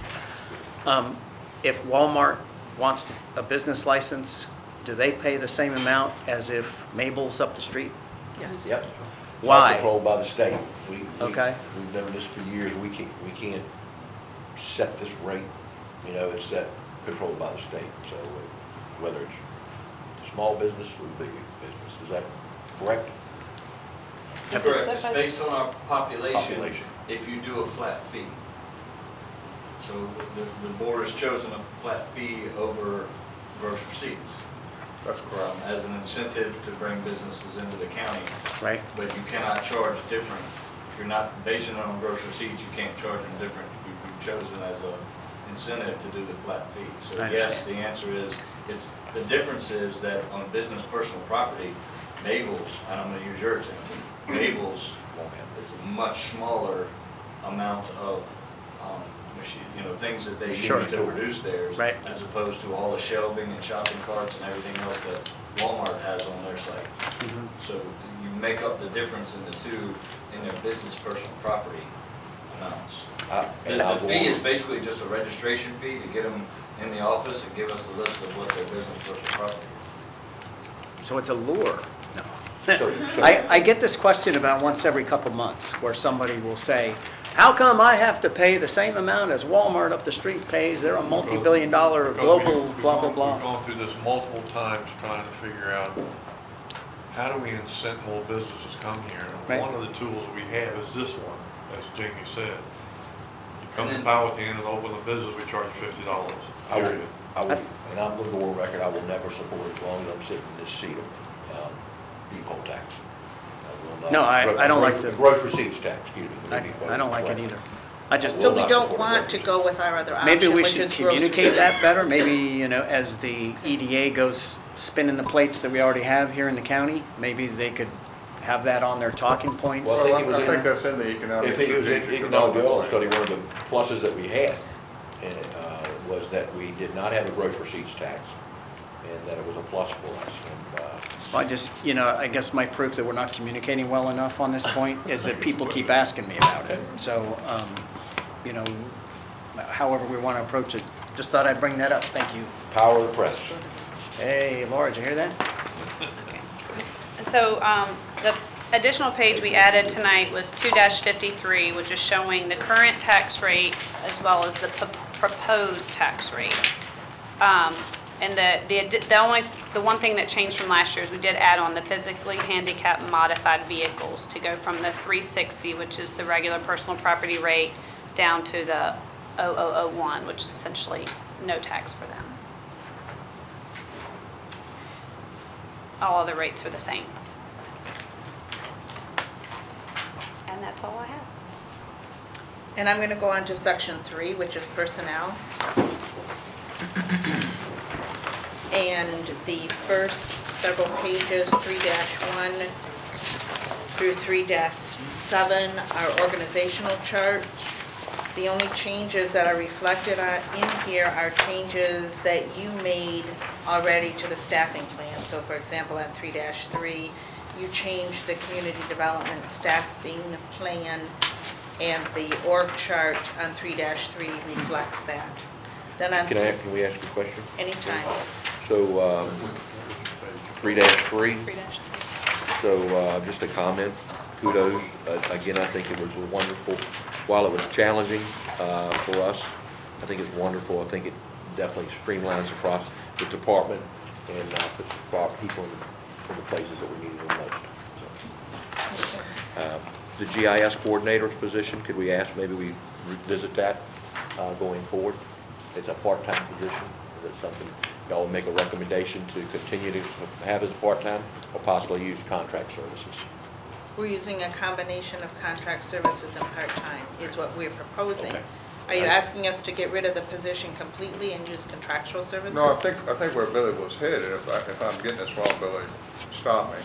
Um, if Walmart wants a business license, do they pay the same amount as if Mabel's up the street? Yes. Yep. It's all Why? Controlled by the state. We, we, Okay. we've done this for years, we can't, we can't set this rate, you know, it's set, controlled by the state, so uh, whether it's small business or big business, is that correct? Is it Correct, it's by- based on our population, Population. if you do a flat fee. So the, the board has chosen a flat fee over gross receipts That's um, correct. as an incentive to bring businesses into the county. Right? But you cannot charge different. If you're not basing it on gross receipts, you can't charge them different. You- You've chosen as a incentive to do the flat fee. So I yes, the answer is, it's, the difference is that on business personal property, Mabel's, and I'm gonna use your example, Mabel's is a much smaller amount of, um, machine, you know, things that they use to produce theirs. Right. As opposed to all the shelving and shopping carts and everything else that Walmart has on their site. Mhm. So you make up the difference in the two in their business personal property amounts. I- The, and the I've fee is ordered- basically just a registration fee to get them in the office and give us the list of what their business personal property is. So it's a lure? No. So- so- I, I get this question about once every couple months, where somebody will say, how come I have to pay the same amount as Walmart up the street pays? They're a multi-billion dollar Because we- global we've blah, blah, gone- blah. We've gone through this multiple times trying to figure out, how do we incent more businesses to come here? And Right. One of the tools we have is this one, as Jamie said. You come to And then- Powhatan and open a business, we charge fifty dollars, I will, period. I will, and I'm going to go on record, I will never support as long as I'm sitting in this seat of depot tax. I will not- No, I- I don't like Gross- the- Gross receipts tax, excuse me. I, I don't like it either. I just, So we don't want to go with our other option, maybe we which should is gross communicate that receipts. better, maybe, you know, as the EDA goes spinning the plates that we already have here in the county, maybe they could have that on their talking points. Well, Well, think it was I I think that's in the economic If it was in strategic economic development development study, one of the pluses that we had uh, was that we did not have a gross receipts tax, and that it was a plus for us. And, uh, I just, you know, I guess my proof that we're not communicating well enough on this point is that people keep asking me about it. So, um, you know, however we want to approach it, just thought I'd bring that up, thank you. Power of the press. Hey, Laura, did you hear that? And so, um, the additional page we added tonight was 2-53, which is showing the current tax rates as well as the p- proposed tax rate. Um, and the, the, the only, the one thing that changed from last year is we did add on the physically handicapped modified vehicles to go from the three sixty, which is the regular personal property rate, down to the 0001, which is essentially no tax for them. All other rates are the same. And that's all I have. And I'm gonna go on to section three, which is personnel. <clears throat> And the first several pages, three one through three seven, are organizational charts. The only changes that are reflected on- in here are changes that you made already to the staffing plan. So for example, on three three, you changed the community development staffing plan, and the org chart on three three reflects that. Then on, Can I, can we ask you a question? anytime, So, um, three dash three, Three dash. so, uh, just a comment, kudos. Uh, Again, I think it was a wonderful, while it was challenging, uh, for us, I think it's wonderful. I think it definitely streamlines across the department and, uh, puts the people in, in the places that we needed them most. So, uh, The GIS coordinator's position, could we ask, maybe we revisit that, uh, going forward? It's a part-time position. Is it something, y'all make a recommendation to continue to have as part-time or possibly use contract services? we're using a combination of contract services and part-time is what we're proposing. Okay. Are you asking us to get rid of the position completely and use contractual services? No, I think, I think where Billy was headed, if I, if I'm getting this wrong, Billy, stop me.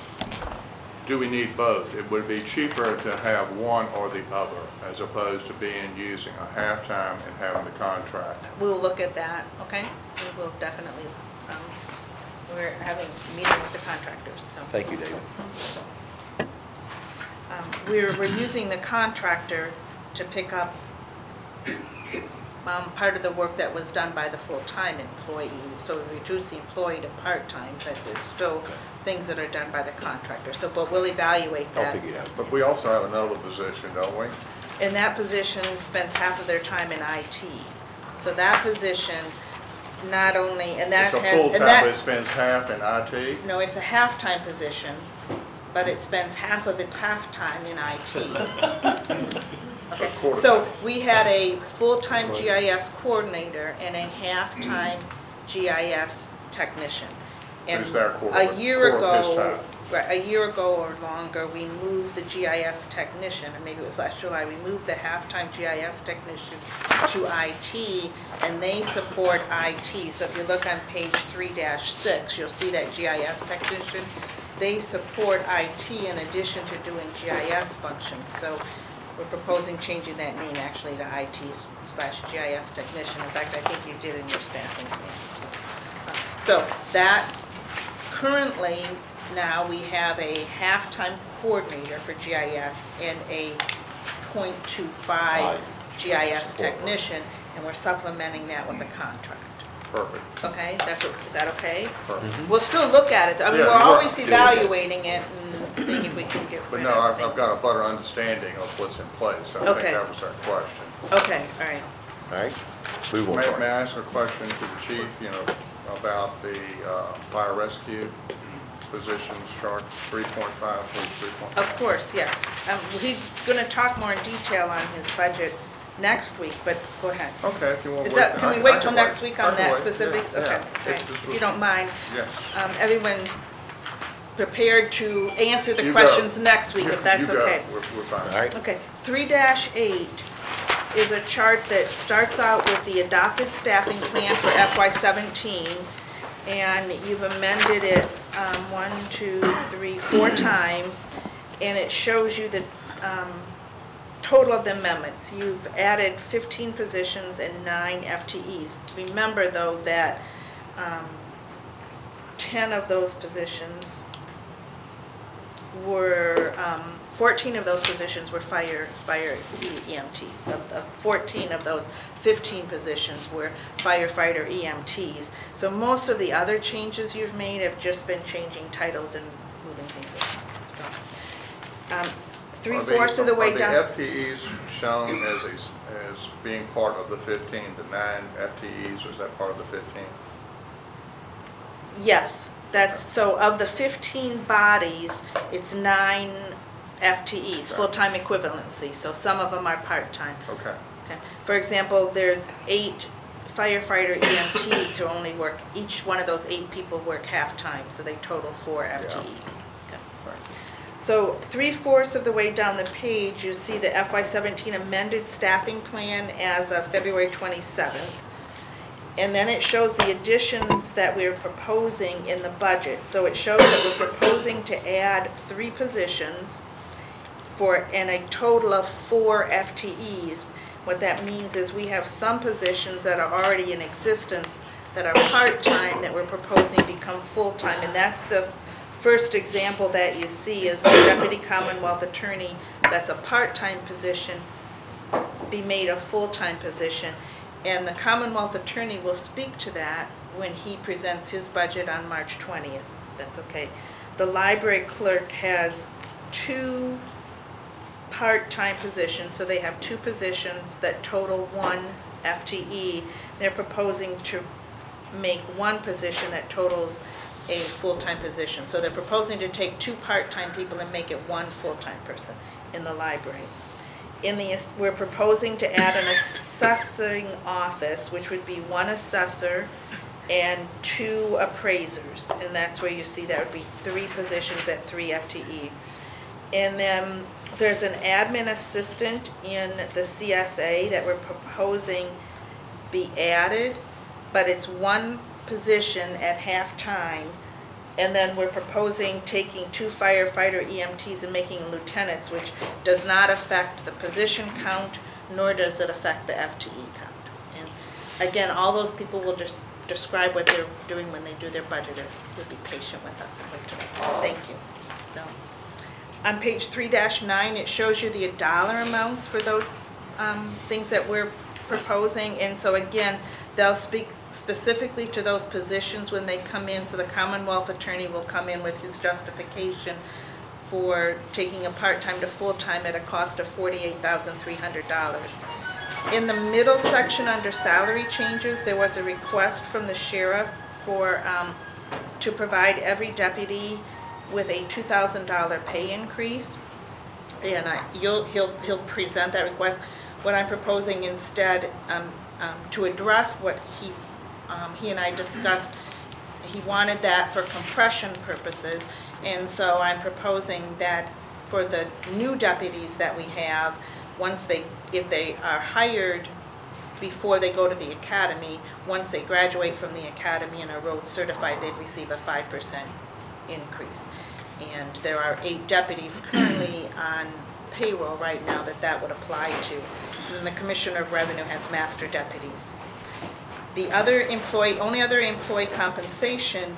Do we need both? It would be cheaper to have one or the other, as opposed to being, using a half-time and having the contract. We'll look at that, okay? We will definitely, um, we're having a meeting with the contractors, so. Thank you, David. Um, We're, we're using the contractor to pick up um, part of the work that was done by the full-time employee. So we reduced the employee to part-time, but there's still things that are done by the contractor. So, but we'll evaluate I'll that. figure it out. But we also have another position, don't we? And that position spends half of their time in IT. So that position, not only, and that It's a has, and full-time, that. but it spends half in IT? No, it's a half-time position, but it spends half of its half-time in IT. <laughs> Okay, quarter so we had a full-time GIS coordinator and a half-time GIS technician. And Who's their quarter- A year quarter of his ago, time? A year ago or longer, we moved the GIS technician, and maybe it was last July, we moved the half-time GIS technician to IT, and they support IT. So if you look on page three six, you'll see that GIS technician. They support IT in addition to doing GIS functions. So we're proposing changing that name actually to IT slash GIS technician. In fact, I think you did in your staffing plan. So that, currently, now we have a half-time coordinator for GIS and a .25 GIS technician, and we're supplementing that with a contract. Perfect, Okay, that's, what- is that okay? perfect. We'll still look at it, I mean, Yeah, we're right. always evaluating it and seeing if we can get But rid no, of I've. I've got a better understanding of what's in place. I think Okay. that was our question. Okay, all right. All right, move on. May, may I ask a question to the chief, you know, about the, uh, fire rescue positions chart, three point five, page three point Of five? course, yes. Um, He's going to talk more in detail on his budget next week, but go ahead. Okay, if you want. Is to wait, that, can I- we I wait till next week on that wait, specifics? yeah. Okay, all This- If you don't mind, Yes. um, everyone's prepared to answer the You go. questions next week, You- if that's you go. okay. We're, we're fine. All right, Okay, three dash eight is a chart that starts out with the adopted staffing plan for FY seventeen, and you've amended it, um, one, two, three, four <clears throat> times, and it shows you the, um, total of the amendments. You've added fifteen positions and nine FTEs. Remember, though, that, um, ten of those positions were, um, 14 of those positions were fire, fire EMTs. Of of 14 of those, 15 positions were firefighter EMTs. So most of the other changes you've made have just been changing titles and moving things around, so. um, Three fourths of the way down. Are the FTEs shown as a, s- as being part of the fifteen, the nine FTEs, or is that part of the fifteen? Yes, that's, so of the 15 bodies, it's nine FTEs, full-time equivalency. So some of them are part-time. Okay, Okay. For example, there's eight firefighter EMTs who only work, each one of those eight people work half-time, so they total four FTE. Okay. right. So three-fourths of the way down the page, you see the FY seventeen amended staffing plan as of February twenty-seventh. And then it shows the additions that we're proposing in the budget. So it shows that we're proposing to add three positions for, and a total of four FTEs. What that means is we have some positions that are already in existence that are part-time that we're proposing become full-time. And that's the first example that you see is the deputy commonwealth attorney, that's a part-time position, be made a full-time position. And the Commonwealth Attorney will speak to that when he presents his budget on March 20th. That's okay. The library clerk has two part-time positions, so they have two positions that total one FTE. They're proposing to make one position that totals a full-time position. So they're proposing to take two part-time people and make it one full-time person in the library. In the, we're proposing to add an assessing office, which would be one assessor and two appraisers. And that's where you see that would be three positions at three FTE. And then there's an admin assistant in the CSA that we're proposing be added, but it's one position at half-time. And then we're proposing taking two firefighter EMTs and making lieutenants, which does not affect the position count, nor does it affect the FTE count. And again, all those people will just describe what they're doing when they do their budget, if you'll be patient with us that. Thank you. So, on page three nine, it shows you the dollar amounts for those, um, things that we're proposing, and so again, they'll speak specifically to those positions when they come in, so the Commonwealth Attorney will come in with his justification for taking a part-time to full-time at a cost of forty-eight thousand three hundred dollars. In the middle section under salary changes, there was a request from the sheriff for, um, to provide every deputy with a two thousand dollar pay increase. And I, you'll, he'll, he'll present that request. What I'm proposing instead, um, um, to address what he, um, he and I discussed, he wanted that for compression purposes. And so I'm proposing that for the new deputies that we have, once they, if they are hired before they go to the academy, once they graduate from the academy and are road certified, they'd receive a five percent increase. And there are eight deputies currently on payroll right now that that would apply to. And the Commissioner of Revenue has master deputies. The other employee, only other employee compensation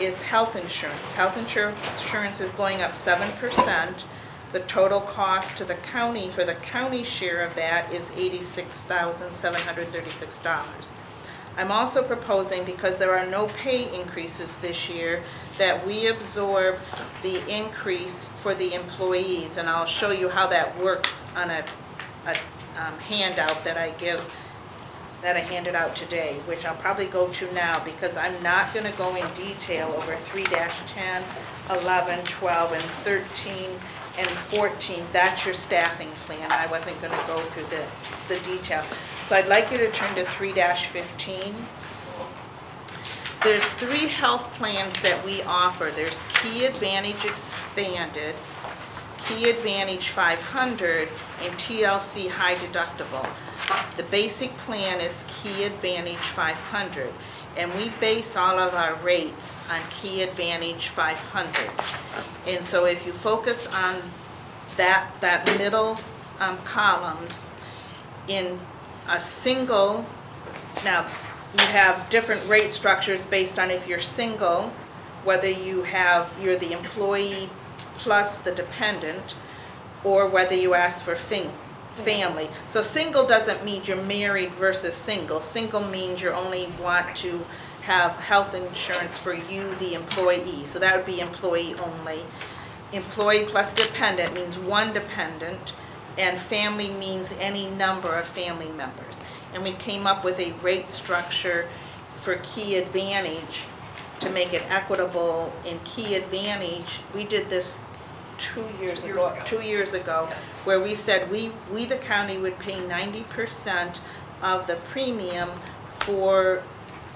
is health insurance. Health insur- insurance is going up seven percent. The total cost to the county for the county share of that is eighty-six thousand, seven hundred thirty-six dollars. I'm also proposing, because there are no pay increases this year, that we absorb the increase for the employees. And I'll show you how that works on a, a um, handout that I give, that I handed out today, which I'll probably go to now, because I'm not gonna go in detail over 3-10, 11, 12, and 13, and 14. That's your staffing plan. I wasn't gonna go through the, the detail. So I'd like you to turn to 3-15. There's three health plans that we offer. There's Key Advantage Expanded, Key Advantage 500, and TLC High Deductible. The basic plan is Key Advantage 500, and we base all of our rates on Key Advantage 500. And so if you focus on that, that middle um, columns, in a single, now, you have different rate structures based on if you're single, whether you have, you're the employee plus the dependent, or whether you ask for fam- family. So single doesn't mean you're married versus single. Single means you only want to have health insurance for you, the employee. So that would be employee only. Employee plus dependent means one dependent, and family means any number of family members. And we came up with a rate structure for Key Advantage to make it equitable in Key Advantage. We did this two years ago, two years ago, where we said we, we, the county, would pay ninety percent of the premium for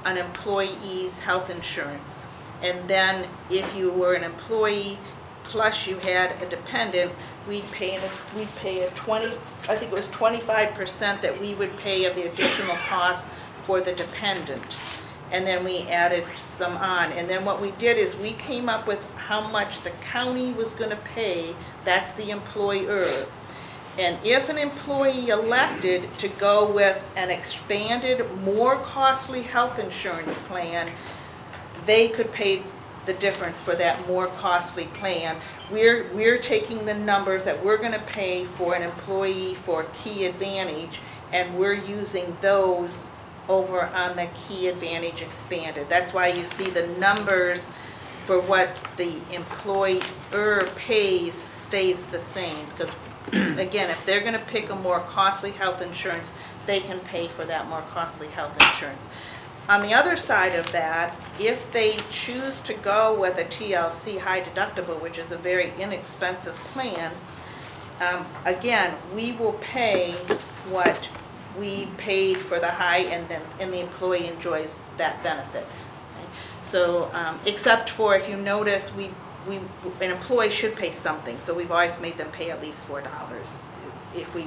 an employee's health insurance. And then if you were an employee plus you had a dependent, we'd pay, a- we'd pay a twenty, I think it was twenty-five percent that we would pay of the additional cost for the dependent. And then we added some on, and then what we did is we came up with how much the county was gonna pay, that's the employer. And if an employee elected to go with an expanded, more costly health insurance plan, they could pay the difference for that more costly plan. We're, we're taking the numbers that we're gonna pay for an employee for Key Advantage, and we're using those over on the Key Advantage Expanded. That's why you see the numbers for what the employer pays stays the same, because <clears throat> again, if they're gonna pick a more costly health insurance, they can pay for that more costly health insurance. On the other side of that, if they choose to go with a TLC high deductible, which is a very inexpensive plan, um, again, we will pay what we paid for the high and then, and the employee enjoys that benefit. okay? So, um, except for if you notice, we, we, an employee should pay something, so we've always made them pay at least four dollars. If we,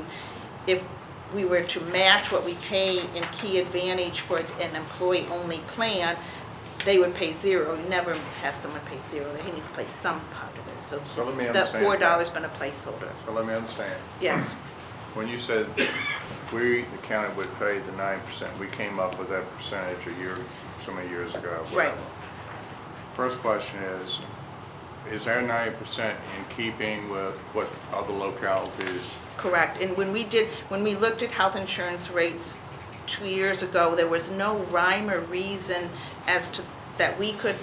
if we were to match what we pay in Key Advantage for an employee-only plan, they would pay zero. You never have someone pay zero, they need to pay some part of it, so So let me that understand four dollars been a placeholder. So let me understand. Yes, When you said we, the county would pay the nine percent, we came up with that percentage a year, so many years ago. Right. whatever. First question is, is our ninety percent in keeping with what other localities? Correct. And when we did, when we looked at health insurance rates two years ago, there was no rhyme or reason as to, that we could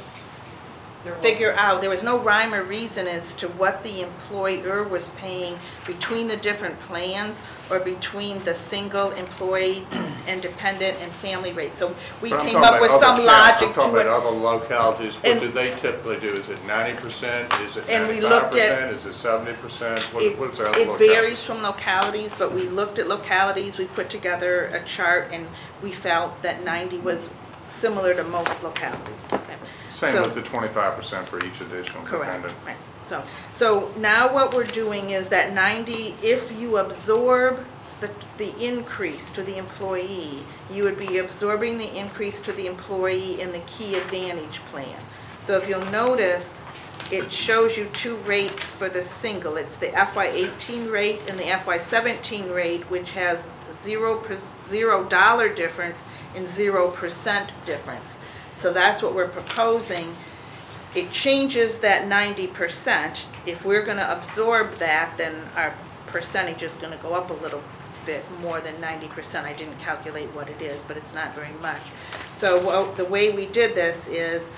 figure out, there was no rhyme or reason as to what the employer was paying between the different plans or between the single employee, <clears throat> independent, and family rates. So we But I'm came talking up with about some counties. logic I'm talking to about it. other localities, what And- do they typically do? Is it ninety percent? Is it And we ninety-five looked at- percent? Is it seventy percent? What, It what's our other it localities? varies from localities, but we looked at localities, we put together a chart, and we felt that 90 was similar to most localities. Okay. Same So- with the twenty-five percent for each additional Correct, dependent. right. So, so now what we're doing is that 90, if you absorb the, the increase to the employee, you would be absorbing the increase to the employee in the Key Advantage plan. So if you'll notice, it shows you two rates for the single. It's the FY eighteen rate and the FY seventeen rate, which has zero, dollar difference and zero percent difference. So that's what we're proposing. It changes that ninety percent. If we're gonna absorb that, then our percentage is gonna go up a little bit more than ninety percent. I didn't calculate what it is, but it's not very much. So, the way we did this is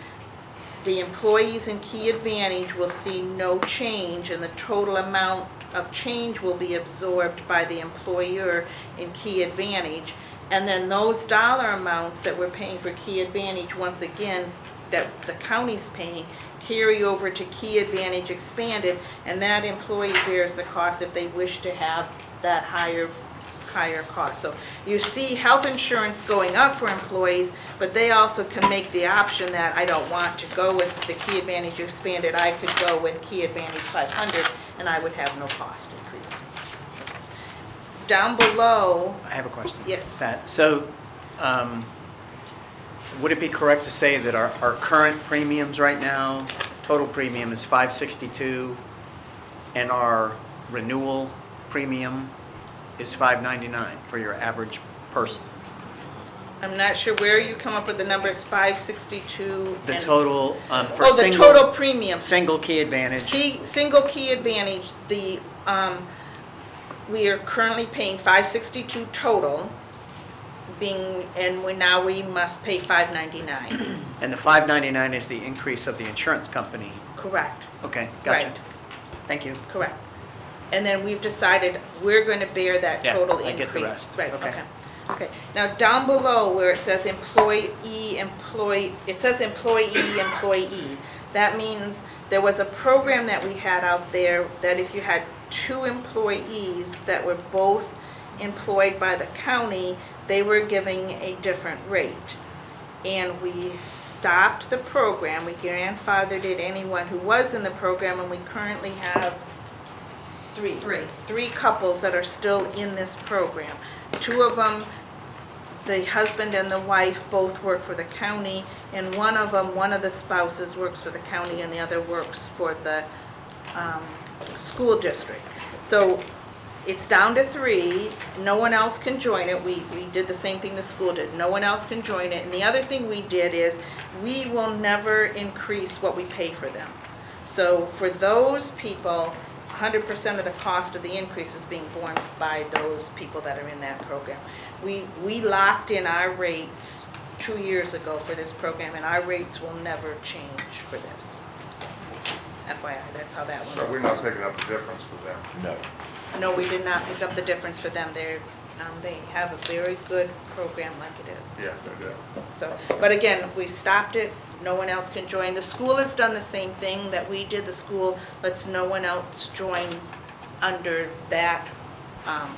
the employees in Key Advantage will see no change, in the total amount of change will be absorbed by the employer in Key Advantage. And then those dollar amounts that we're paying for Key Advantage, once again, that the county's paying, carry over to Key Advantage expanded, and that employee bears the cost if they wish to have that higher higher cost. So you see health insurance going up for employees, but they also can make the option that I don't want to go with the Key Advantage expanded, I could go with Key Advantage 500, and I would have no cost increase. Down below, I have a question. Yes. So, um, would it be correct to say that our, our current premiums right now, total premium is five sixty-two, and our renewal premium is five ninety-nine for your average person? I'm not sure where you come up with the numbers 562 The and- total, um, for Oh, the single. total premium. Single key advantage. See, single key advantage, the, um, we are currently paying five sixty-two total, being, and we, now we must pay five ninety-nine. <clears throat> And the five ninety-nine is the increase of the insurance company. Correct, Okay, gotcha. Right. Thank you. correct. And then we've decided we're gonna bear that Yeah, total I increase. get the rest. Right, Okay. okay. Okay, now down below where it says employee, employee, it says employee, employee. That means there was a program that we had out there that if you had two employees that were both employed by the county, they were giving a different rate. And we stopped the program, we grandfathered it anyone who was in the program, and we currently have three. Three. Three couples that are still in this program. Two of them, the husband and the wife both work for the county, and one of them, one of the spouses works for the county and the other works for the um, school district. So it's down to three, no one else can join it, we, we did the same thing the school did, no one else can join it. And the other thing we did is, we will never increase what we pay for them. So for those people, hundred percent of the cost of the increase is being borne by those people that are in that program. We, we locked in our rates two years ago for this program, and our rates will never change for this. So, FYI, that's how that one So we're not picking up the difference with them. No. no, we did not pick up the difference for them. They're, um, they have a very good program like it is. Yes, they do. So, but again, we've stopped it. No one else can join. The school has done the same thing that we did. The school lets no one else join under that, um,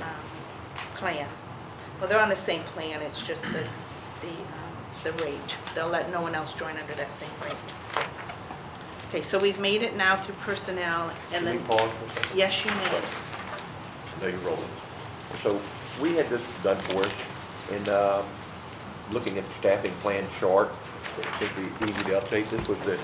um, plan. Well, they're on the same plan. It's just the, the, um, the rate. They'll let no one else join under that same rate. Okay, so we've made it now through personnel and Can we then, pause for a second? yes, you may. Rolling. So we had this done for us in um, looking at the staffing plan chart. It should be easy to update. This was the,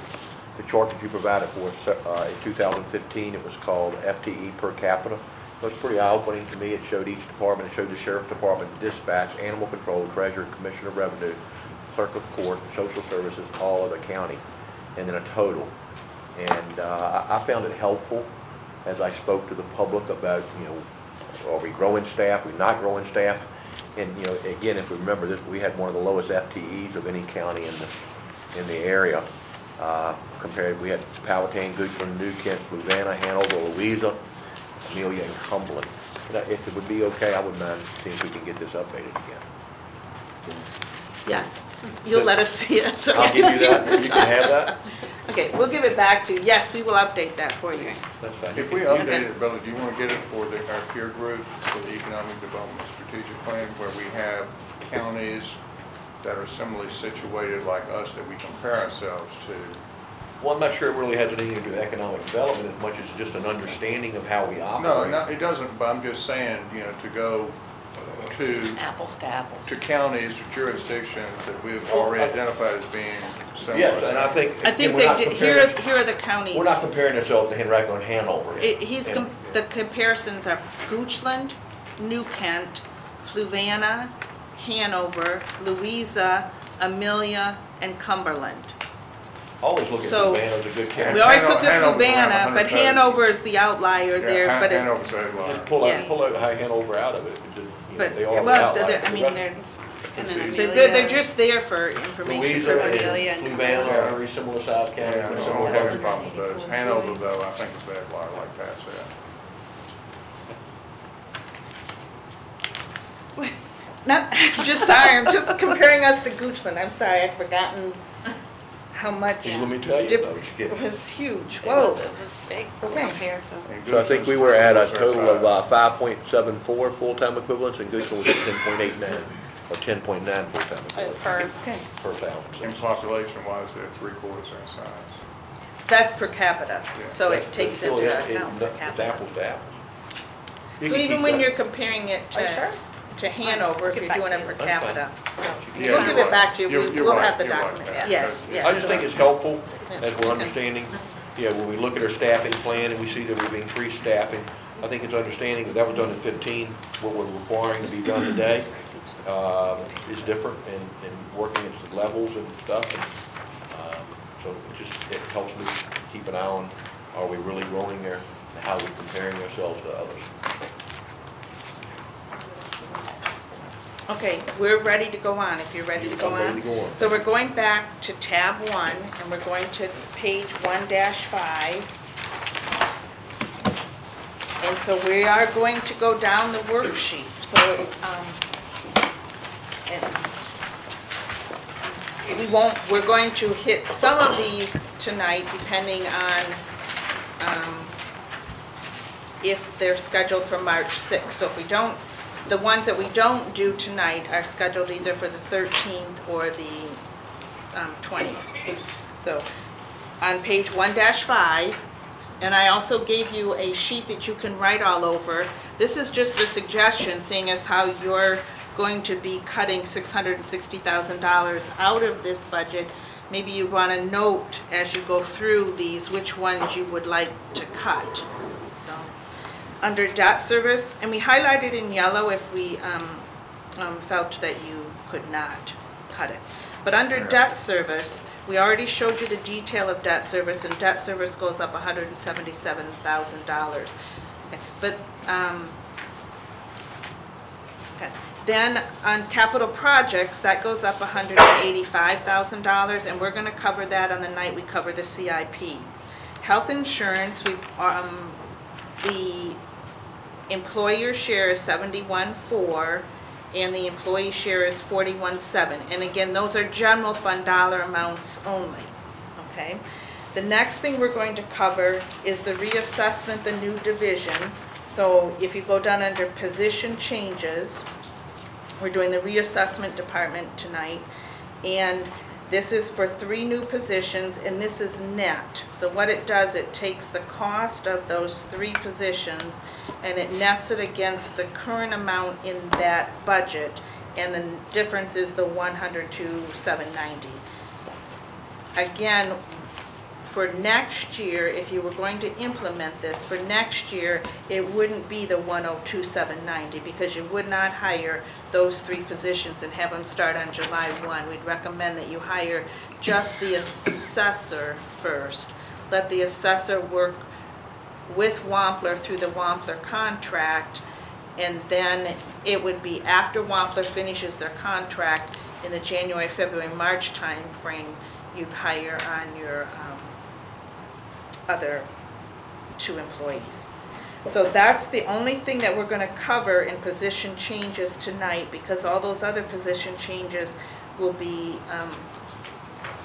the chart that you provided for us uh, in 2015. It was called FTE per capita. It was pretty eye-opening to me. It showed each department. It showed the sheriff's department, dispatch, animal control, treasurer, commissioner of revenue, clerk of court, social services, all of the county. and then a total. And uh, I found it helpful as I spoke to the public about, you know, are we growing staff, we not growing staff? And, you know, again, if we remember this, we had one of the lowest FTEs of any county in the, in the area. uh, Compared, we had Powhatan, Goochland, New Kent, Louisiana, Hanover, Louisa, Amelia, and Cumberland. And If it would be okay, I wouldn't mind seeing if we can get this updated again. Yes, you'll let us see it. so I'll we give you see that, what you can <laughs> have that. Okay, we'll give it back to you. Yes, we will update that for you. That's fine. If we update it, Billy, do you want to get it for the, our peer group, for the Economic Development Strategic Plan, where we have counties that are similarly situated like us that we compare ourselves to? Well, I'm not sure it really has anything to do with economic development as much as just an understanding of how we operate. No, operate. no, it doesn't, but I'm just saying, you know, to go to, Apples to apples. to counties or jurisdictions that we've already identified as being similar. Yes, and I think. I again, think we're they not did, here, comparing- here are the counties. We're not comparing ourselves to Henrico and Hanover. It- He's, com- And- the comparisons are Goochland, New Kent, Fluvanna, Hanover, Louisa, Amelia, and Cumberland. Always look at So- Fluvanna as a good We county. always look at Hanover's around Fluvanna, but 100,000. Hanover is the outlier Yeah, there, Han- but it, Hanover's a lot. Just pull Yeah. out, pull out Hanover out of it, because, you know, but, they are the well, they're- I mean, they're, And then they're, they're they're just there for information Louisa and purposes. And Fluvanna are very similar sized Yeah, counties. I very don't similar have any budget. problem with those. Hanover, though, I think is that lot, like Pat said. <laughs> Not, <laughs> just sorry, I'm just comparing us to Goochland, I'm sorry, I've forgotten how much. Just Let me tell you, dip- though, it's It was huge, It was, whoa. it was big Okay. compared to. So I think we were at a total of uh, five point seven four full-time equivalents, and Goochland was at ten point eight nine, or ten point nine full-time Uh, equivalents Per, Okay, per thousand. And population-wise, they're three quarters our size. that's per capita, Yeah. so it That's- takes that's into still- it- account per It's capita. apples to apples. You So can even keep when that. you're comparing it Are you to, sure? To Hanover, if Get you're back doing to it per. That's fine. capita. Yeah, We'll you're give it right. back to you, You're- We- you're we'll right. have the You're right, document, Pat. yes, yes. I just think it's helpful as we're understanding, yeah, when we look at our staffing plan and we see that we've increased staffing, I think it's understanding that that was done in fifteen, what we're requiring to be done today, uh, is different and, and working at the levels and stuff. and, um, So it just, it helps me keep an eye on, are we really growing there and how we're comparing ourselves to others. Okay, we're ready to go on, if you're ready to go I'm on. ready to go on. So we're going back to tab one, and we're going to page one dash five. And so we are going to go down the worksheet, so, um, and we won't, we're going to hit some of these tonight, depending on, um, if they're scheduled for March 6th. So if we don't, the ones that we don't do tonight are scheduled either for the 13th or the um, 20th. So on page 1-5, and I also gave you a sheet that you can write all over. This is just a suggestion, seeing as how you're going to be cutting $660,000 out of this budget. Maybe you want to note as you go through these, which ones you would like to cut. So, under debt service, and we highlighted in yellow if we um, um, felt that you could not cut it. But under debt service, we already showed you the detail of debt service, and debt service goes up $177,000. Okay, But, um, okay. Then on capital projects, that goes up $185,000, and we're gonna cover that on the night we cover the CIP. Health insurance, we've, um, the employer share is seventy-one four, and the employee share is forty-one seven. And again, those are general fund dollar amounts only, okay? The next thing we're going to cover is the reassessment, the new division. So if you go down under position changes, we're doing the reassessment department tonight. And this is for three new positions, and this is net. So what it does, it takes the cost of those three positions, and it nets it against the current amount in that budget, and the difference is the one hundred to seven ninety. Again, for next year, if you were going to implement this, for next year, it wouldn't be the 102,790 because you would not hire those three positions and have them start on July 1. We'd recommend that you hire just the assessor first. Let the assessor work with Wampler through the Wampler contract, and then it would be after Wampler finishes their contract in the January, February, March timeframe, you'd hire on your um, other two employees. So that's the only thing that we're gonna cover in position changes tonight, because all those other position changes will be um,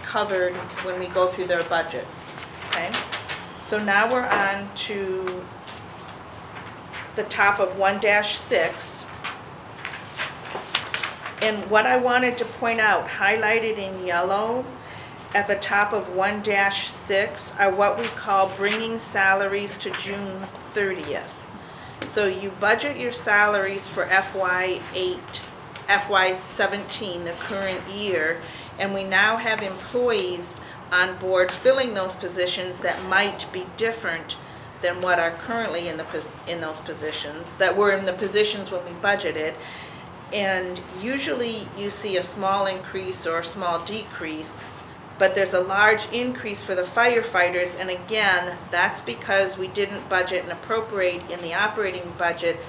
covered when we go through their budgets, okay? So now we're on to the top of one six. And what I wanted to point out, highlighted in yellow, at the top of one six are what we call bringing salaries to June thirtieth. So you budget your salaries for FY eight, FY seventeen, the current year, and we now have employees on board filling those positions that might be different than what are currently in the, in those positions, that were in the positions when we budgeted. And usually you see a small increase or a small decrease, but there's a large increase for the firefighters, and again, that's because we didn't budget and appropriate in the operating budget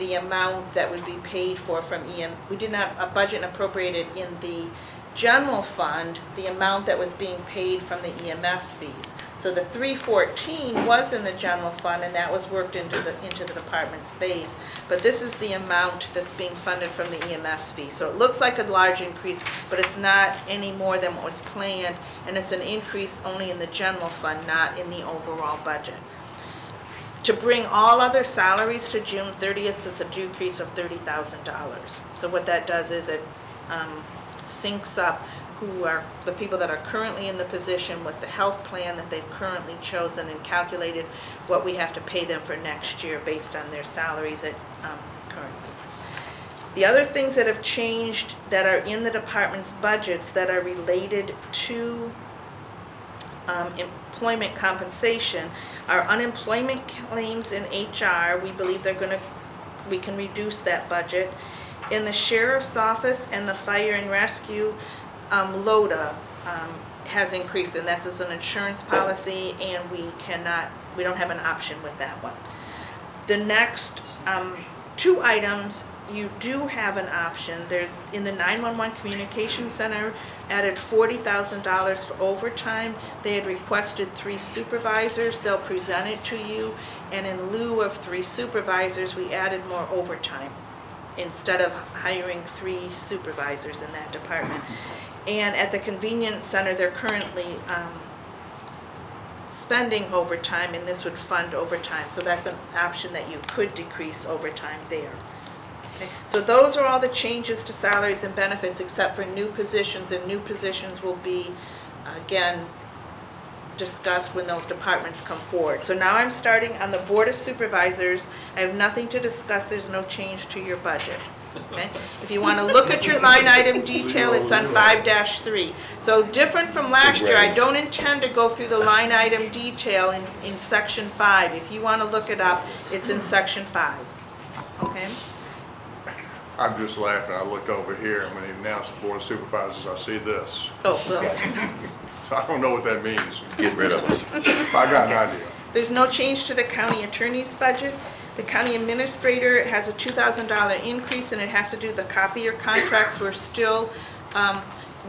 the amount that would be paid for from EM, we did not uh, budget and appropriated in the general fund, the amount that was being paid from the EMS fees. So the three fourteen was in the general fund, and that was worked into the, into the department's base. But this is the amount that's being funded from the EMS fee. So it looks like a large increase, but it's not any more than what was planned, and it's an increase only in the general fund, not in the overall budget. To bring all other salaries to June thirtieth, it's a decrease of thirty thousand dollars. So what that does is it, um, syncs up who are, the people that are currently in the position with the health plan that they've currently chosen and calculated what we have to pay them for next year based on their salaries at, um, currently. The other things that have changed that are in the department's budgets that are related to um, employment compensation are unemployment claims in HR. We believe they're gonna, we can reduce that budget. In the sheriff's office and the fire and rescue, um, LODA, um, has increased, and that's as an insurance policy, and we cannot, we don't have an option with that one. The next, um, two items, you do have an option, there's, in the nine-one-one communication center, added forty thousand dollars for overtime. They had requested three supervisors, they'll present it to you, and in lieu of three supervisors, we added more overtime instead of hiring three supervisors in that department. And at the convenience center, they're currently um, spending overtime, and this would fund overtime. So that's an option that you could decrease overtime there. Okay, So those are all the changes to salaries and benefits, except for new positions, and new positions will be, again, discussed when those departments come forward. So now I'm starting on the Board of Supervisors. I have nothing to discuss, there's no change to your budget. Okay? If you want to look at your line item detail, it's on five three. So different from last year, I don't intend to go through the line item detail in, in section five. If you want to look it up, it's in section five. Okay? I'm just laughing, I looked over here, and when he announced the board of supervisors, I see this. Oh, well, <laughs> <laughs> So I don't know what that means, Get rid of it. I got an idea. There's no change to the county attorney's budget. The county administrator has a two thousand dollar increase, and it has to do the copier contracts. We're still, um,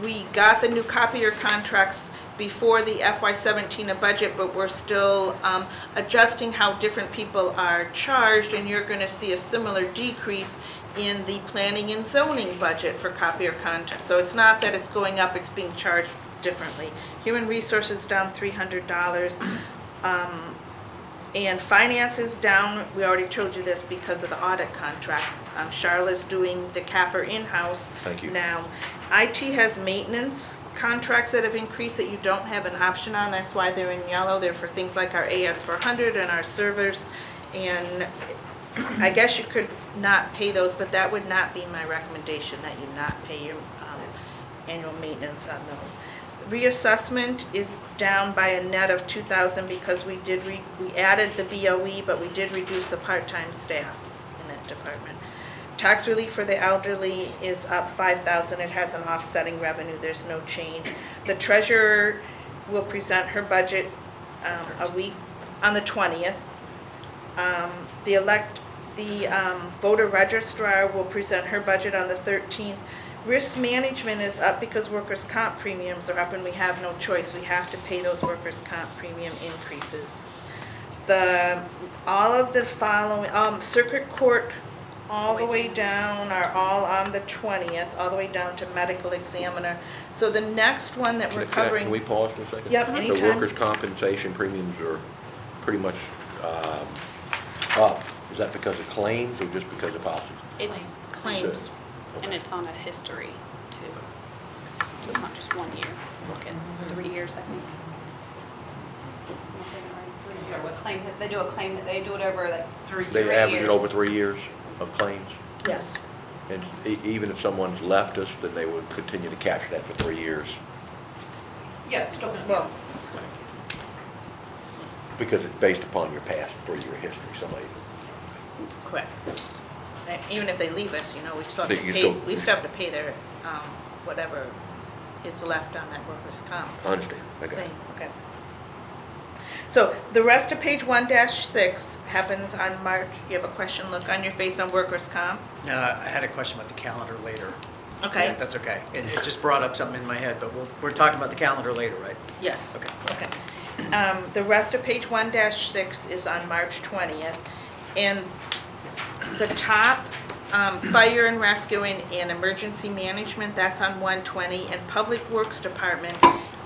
we got the new copier contracts before the FY seventeen budget, but we're still, um, adjusting how different people are charged, and you're gonna see a similar decrease in the planning and zoning budget for copier contracts. So it's not that it's going up, it's being charged differently. Human resources down three hundred dollars. Um, and finance is down, we already told you this because of the audit contract. Um, Charlotte's doing the CAFR in-house Thank you. now. IT has maintenance contracts that have increased that you don't have an option on, that's why they're in yellow. They're for things like our AS four hundred and our servers. And I guess you could not pay those, but that would not be my recommendation, that you not pay your, um, annual maintenance on those. Reassessment is down by a net of two thousand because we did re, we added the BOE, but we did reduce the part-time staff in that department. Tax relief for the elderly is up five thousand, it has an offsetting revenue, there's no change. The treasurer will present her budget, um, a week, on the twentieth. Um, the elect, the, um, voter registrar will present her budget on the thirteenth. Risk management is up because workers' comp premiums are up and we have no choice, we have to pay those workers' comp premium increases. The, all of the following, um, circuit court, all the way down are all on the twentieth, all the way down to medical examiner. So the next one that we're Can I- can I- covering. Can we pause for a second? Yep, So anytime. workers' compensation premiums are pretty much um, up. Is that because of claims or just because of policies? It's Claims. And it's on a history too. So it's not just one year. Look at three years, I think. Sorry, what claim, they do a claim, they do it over like three years. They average it over three years of claims? Yes. And e- even if someone's left us, then they would continue to capture that for three years Yeah, it's still gonna be. Well, because it's based upon your past three-year history, somebody. correct. And Even if they leave us, you know, we still have They to can pay, still- we still have to pay their, um, whatever is left on that workers' comp. I understand, I got it. thing, okay. So the rest of page one dash six happens on March, you have a question look on your face on workers' comp? Uh, I had a question about the calendar later. Okay, Yeah, That's okay. It it just brought up something in my head, but we'll, we're talking about the calendar later, right? yes. Okay. Okay. Um, the rest of page one dash six is on March twentieth. And the top, um, fire and rescuing and emergency management, that's on one twenty, and public works department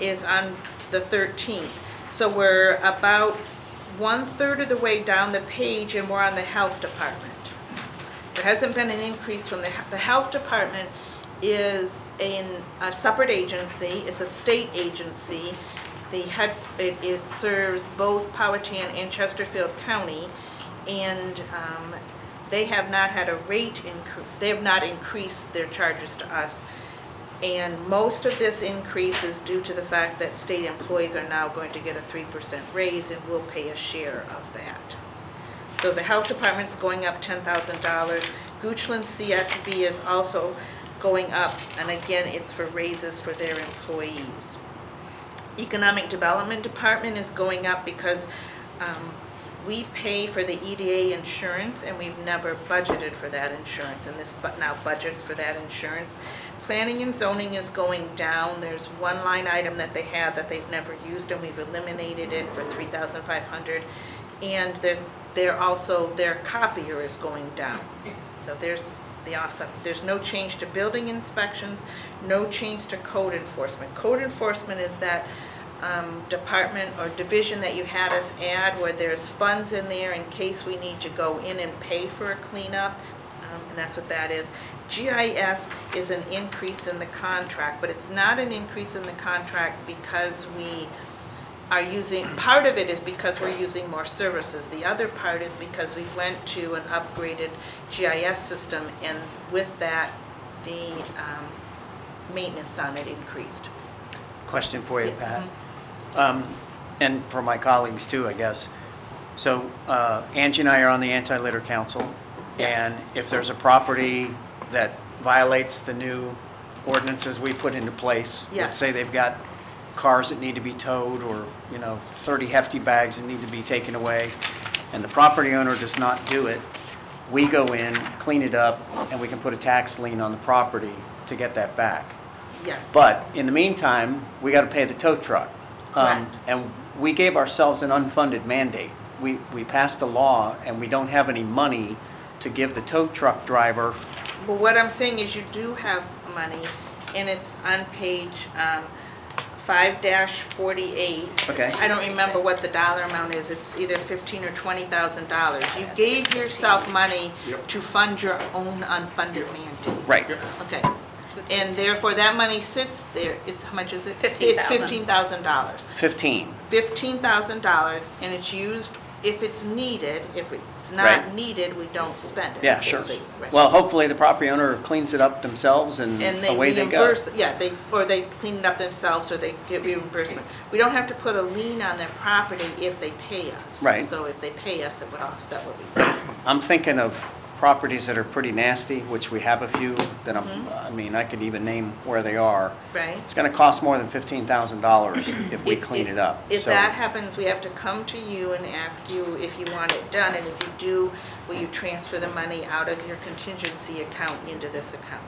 is on the thirteenth. So we're about one-third of the way down the page and we're on the health department. There hasn't been an increase from the, the health department is in a separate agency, it's a state agency. The head, it, it serves both Powhatan and Chesterfield County, and, um, they have not had a rate incre, they have not increased their charges to us. And most of this increase is due to the fact that state employees are now going to get a three percent raise and we'll pay a share of that. So the health department's going up ten thousand dollars. Goochland CSB is also going up, and again, it's for raises for their employees. Economic Development Department is going up because um, we pay for the EDA insurance, and we've never budgeted for that insurance, and this but now budgets for that insurance. Planning and zoning is going down. There's one line item that they have that they've never used, and we've eliminated it for three thousand five hundred. And there's, they're also, their copier is going down. So there's the offset. There's no change to building inspections, no change to code enforcement. Code enforcement is that um, department or division that you had us add where there's funds in there in case we need to go in and pay for a cleanup, um, and that's what that is. GIS is an increase in the contract, but it's not an increase in the contract because we are using, part of it is because we're using more services. The other part is because we went to an upgraded GIS system, and with that, the um, maintenance on it increased. Question for you, Pat. Um, And for my colleagues too, I guess. So uh, Angie and I are on the Anti-Litter Council. Yes. And if there's a property that violates the new ordinances we put into place, Yes. let's say they've got cars that need to be towed or, you know, 30 hefty bags that need to be taken away, and the property owner does not do it, we go in, clean it up, and we can put a tax lien on the property to get that back. Yes. But in the meantime, we got to pay the tow truck. Um, Correct. And we gave ourselves an unfunded mandate. We, we passed a law and we don't have any money to give the tow truck driver. But what I'm saying is you do have money, and it's on page um, five forty-eight. Okay. I don't remember what the dollar amount is, it's either fifteen or twenty thousand dollars. You gave yourself money to fund your own unfunded mandate. Right. Okay. And therefore, that money sits there, it's, how much is it? $15,000. It's fifteen thousand dollars. 15. fifteen thousand dollars, and it's used if it's needed, if it's not Right. needed, we don't spend it. Yeah, sure. basically. Right. Well, hopefully the property owner cleans it up themselves and And they away they go. reimburse, yeah, they, or they clean it up themselves, or they get reimbursement. We don't have to put a lien on their property if they pay us. Right. So if they pay us, it would offset what we. <coughs> I'm thinking of properties that are pretty nasty, which we have a few that I'm, Mm-hmm. I mean, I could even name where they are. Right? It's gonna cost more than fifteen thousand dollars <clears throat> if we If- clean if- it up. If So- that happens, we have to come to you and ask you if you want it done, and if you do, will you transfer the money out of your contingency account into this account?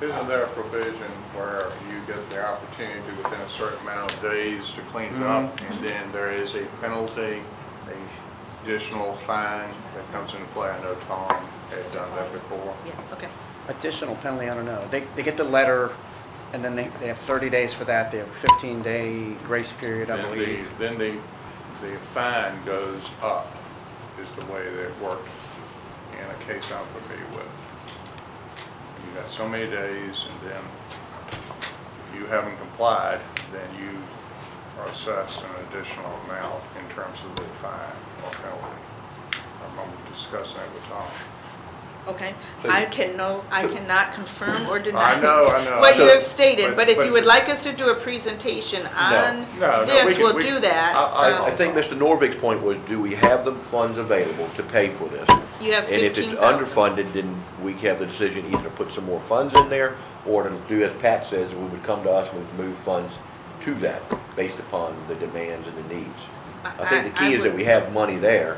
Isn't there a provision where you get the opportunity within a certain amount of days to clean it up? And then there is a penalty, a additional fine that comes into play? I know Tom had done that before. Yeah, okay. Additional penalty, I don't know. They, they get the letter, and then they, they have thirty days for that. They have a fifteen-day grace period, I Then the, believe. then the, the fine goes up, is the way that it worked in a case I'm familiar with. You got so many days, and then if you haven't complied, then you are assessed an additional amount in terms of the fine or penalty. I remember discussing that with Tom. Okay, So I can no, I cannot confirm or deny. I know, I know. What you have stated, but- but if but- you would like us to do a presentation on No, no, we this, can- we'll we- do that. I- I- Um, I think Mr. Nordvik's point was, do we have the funds available to pay for this? You have And if it's fifteen thousand. underfunded, then we have the decision either to put some more funds in there, or to do as Pat says, we would come to us and we'd move funds to that, based upon the demands and the needs. I think the I- I key is that we have money there,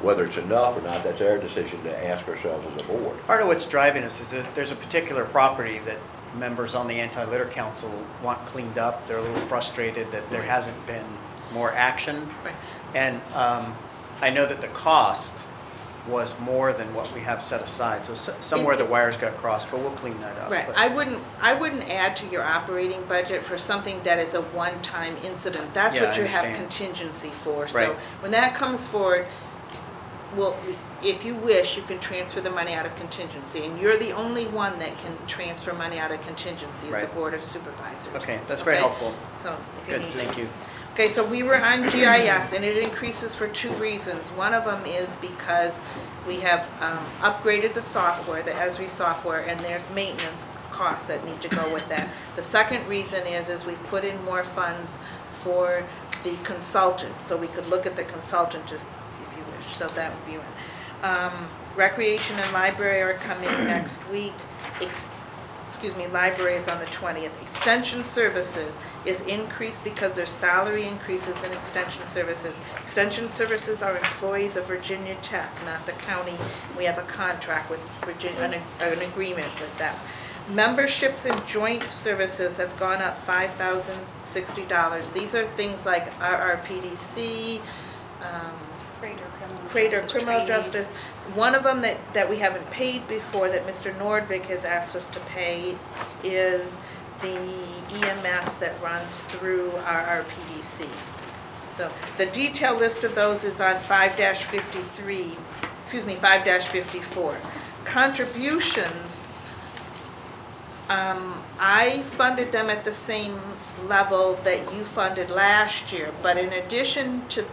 whether it's enough or not, that's our decision to ask ourselves as a board. Part of what's driving us is that there's a particular property that members on the anti-litter council want cleaned up. They're a little frustrated that there hasn't been more action. Right. And um, I know that the cost was more than what we have set aside. So s- somewhere the wires got crossed, but we'll clean that up. Right, But- I wouldn't, I wouldn't add to your operating budget for something that is a one-time incident. That's Yeah, what I you have understand. contingency for. Right. So when that comes forward, well, if you wish, you can transfer the money out of contingency. And you're the only one that can transfer money out of contingency, is the Right. Board of Supervisors. Okay, that's very helpful. So if you Good, need thank you. Okay, so we were on GIS, and it increases for two reasons. One of them is because we have um, upgraded the software, the Esri software, and there's maintenance costs that need to go with that. The second reason is, is we've put in more funds for the consultant, so we could look at the consultant if if you wish, so that would be one. Um, Recreation and library are coming next week. Ex- excuse me, library is on the 20th. Extension services is increased because there's salary increases in extension services. Extension services are employees of Virginia Tech, not the county. We have a contract with Virginia, an, an agreement with them. Memberships and joint services have gone up $5,060. These are things like RRPDC, um, Greater criminal Greater justice criminal training. justice. One of them that, that we haven't paid before, that Mr. Nordvik has asked us to pay, is the EMS that runs through our RPDC. So the detailed list of those is on 5-53, excuse me, 5-54. Contributions, um, I funded them at the same level that you funded last year, but in addition to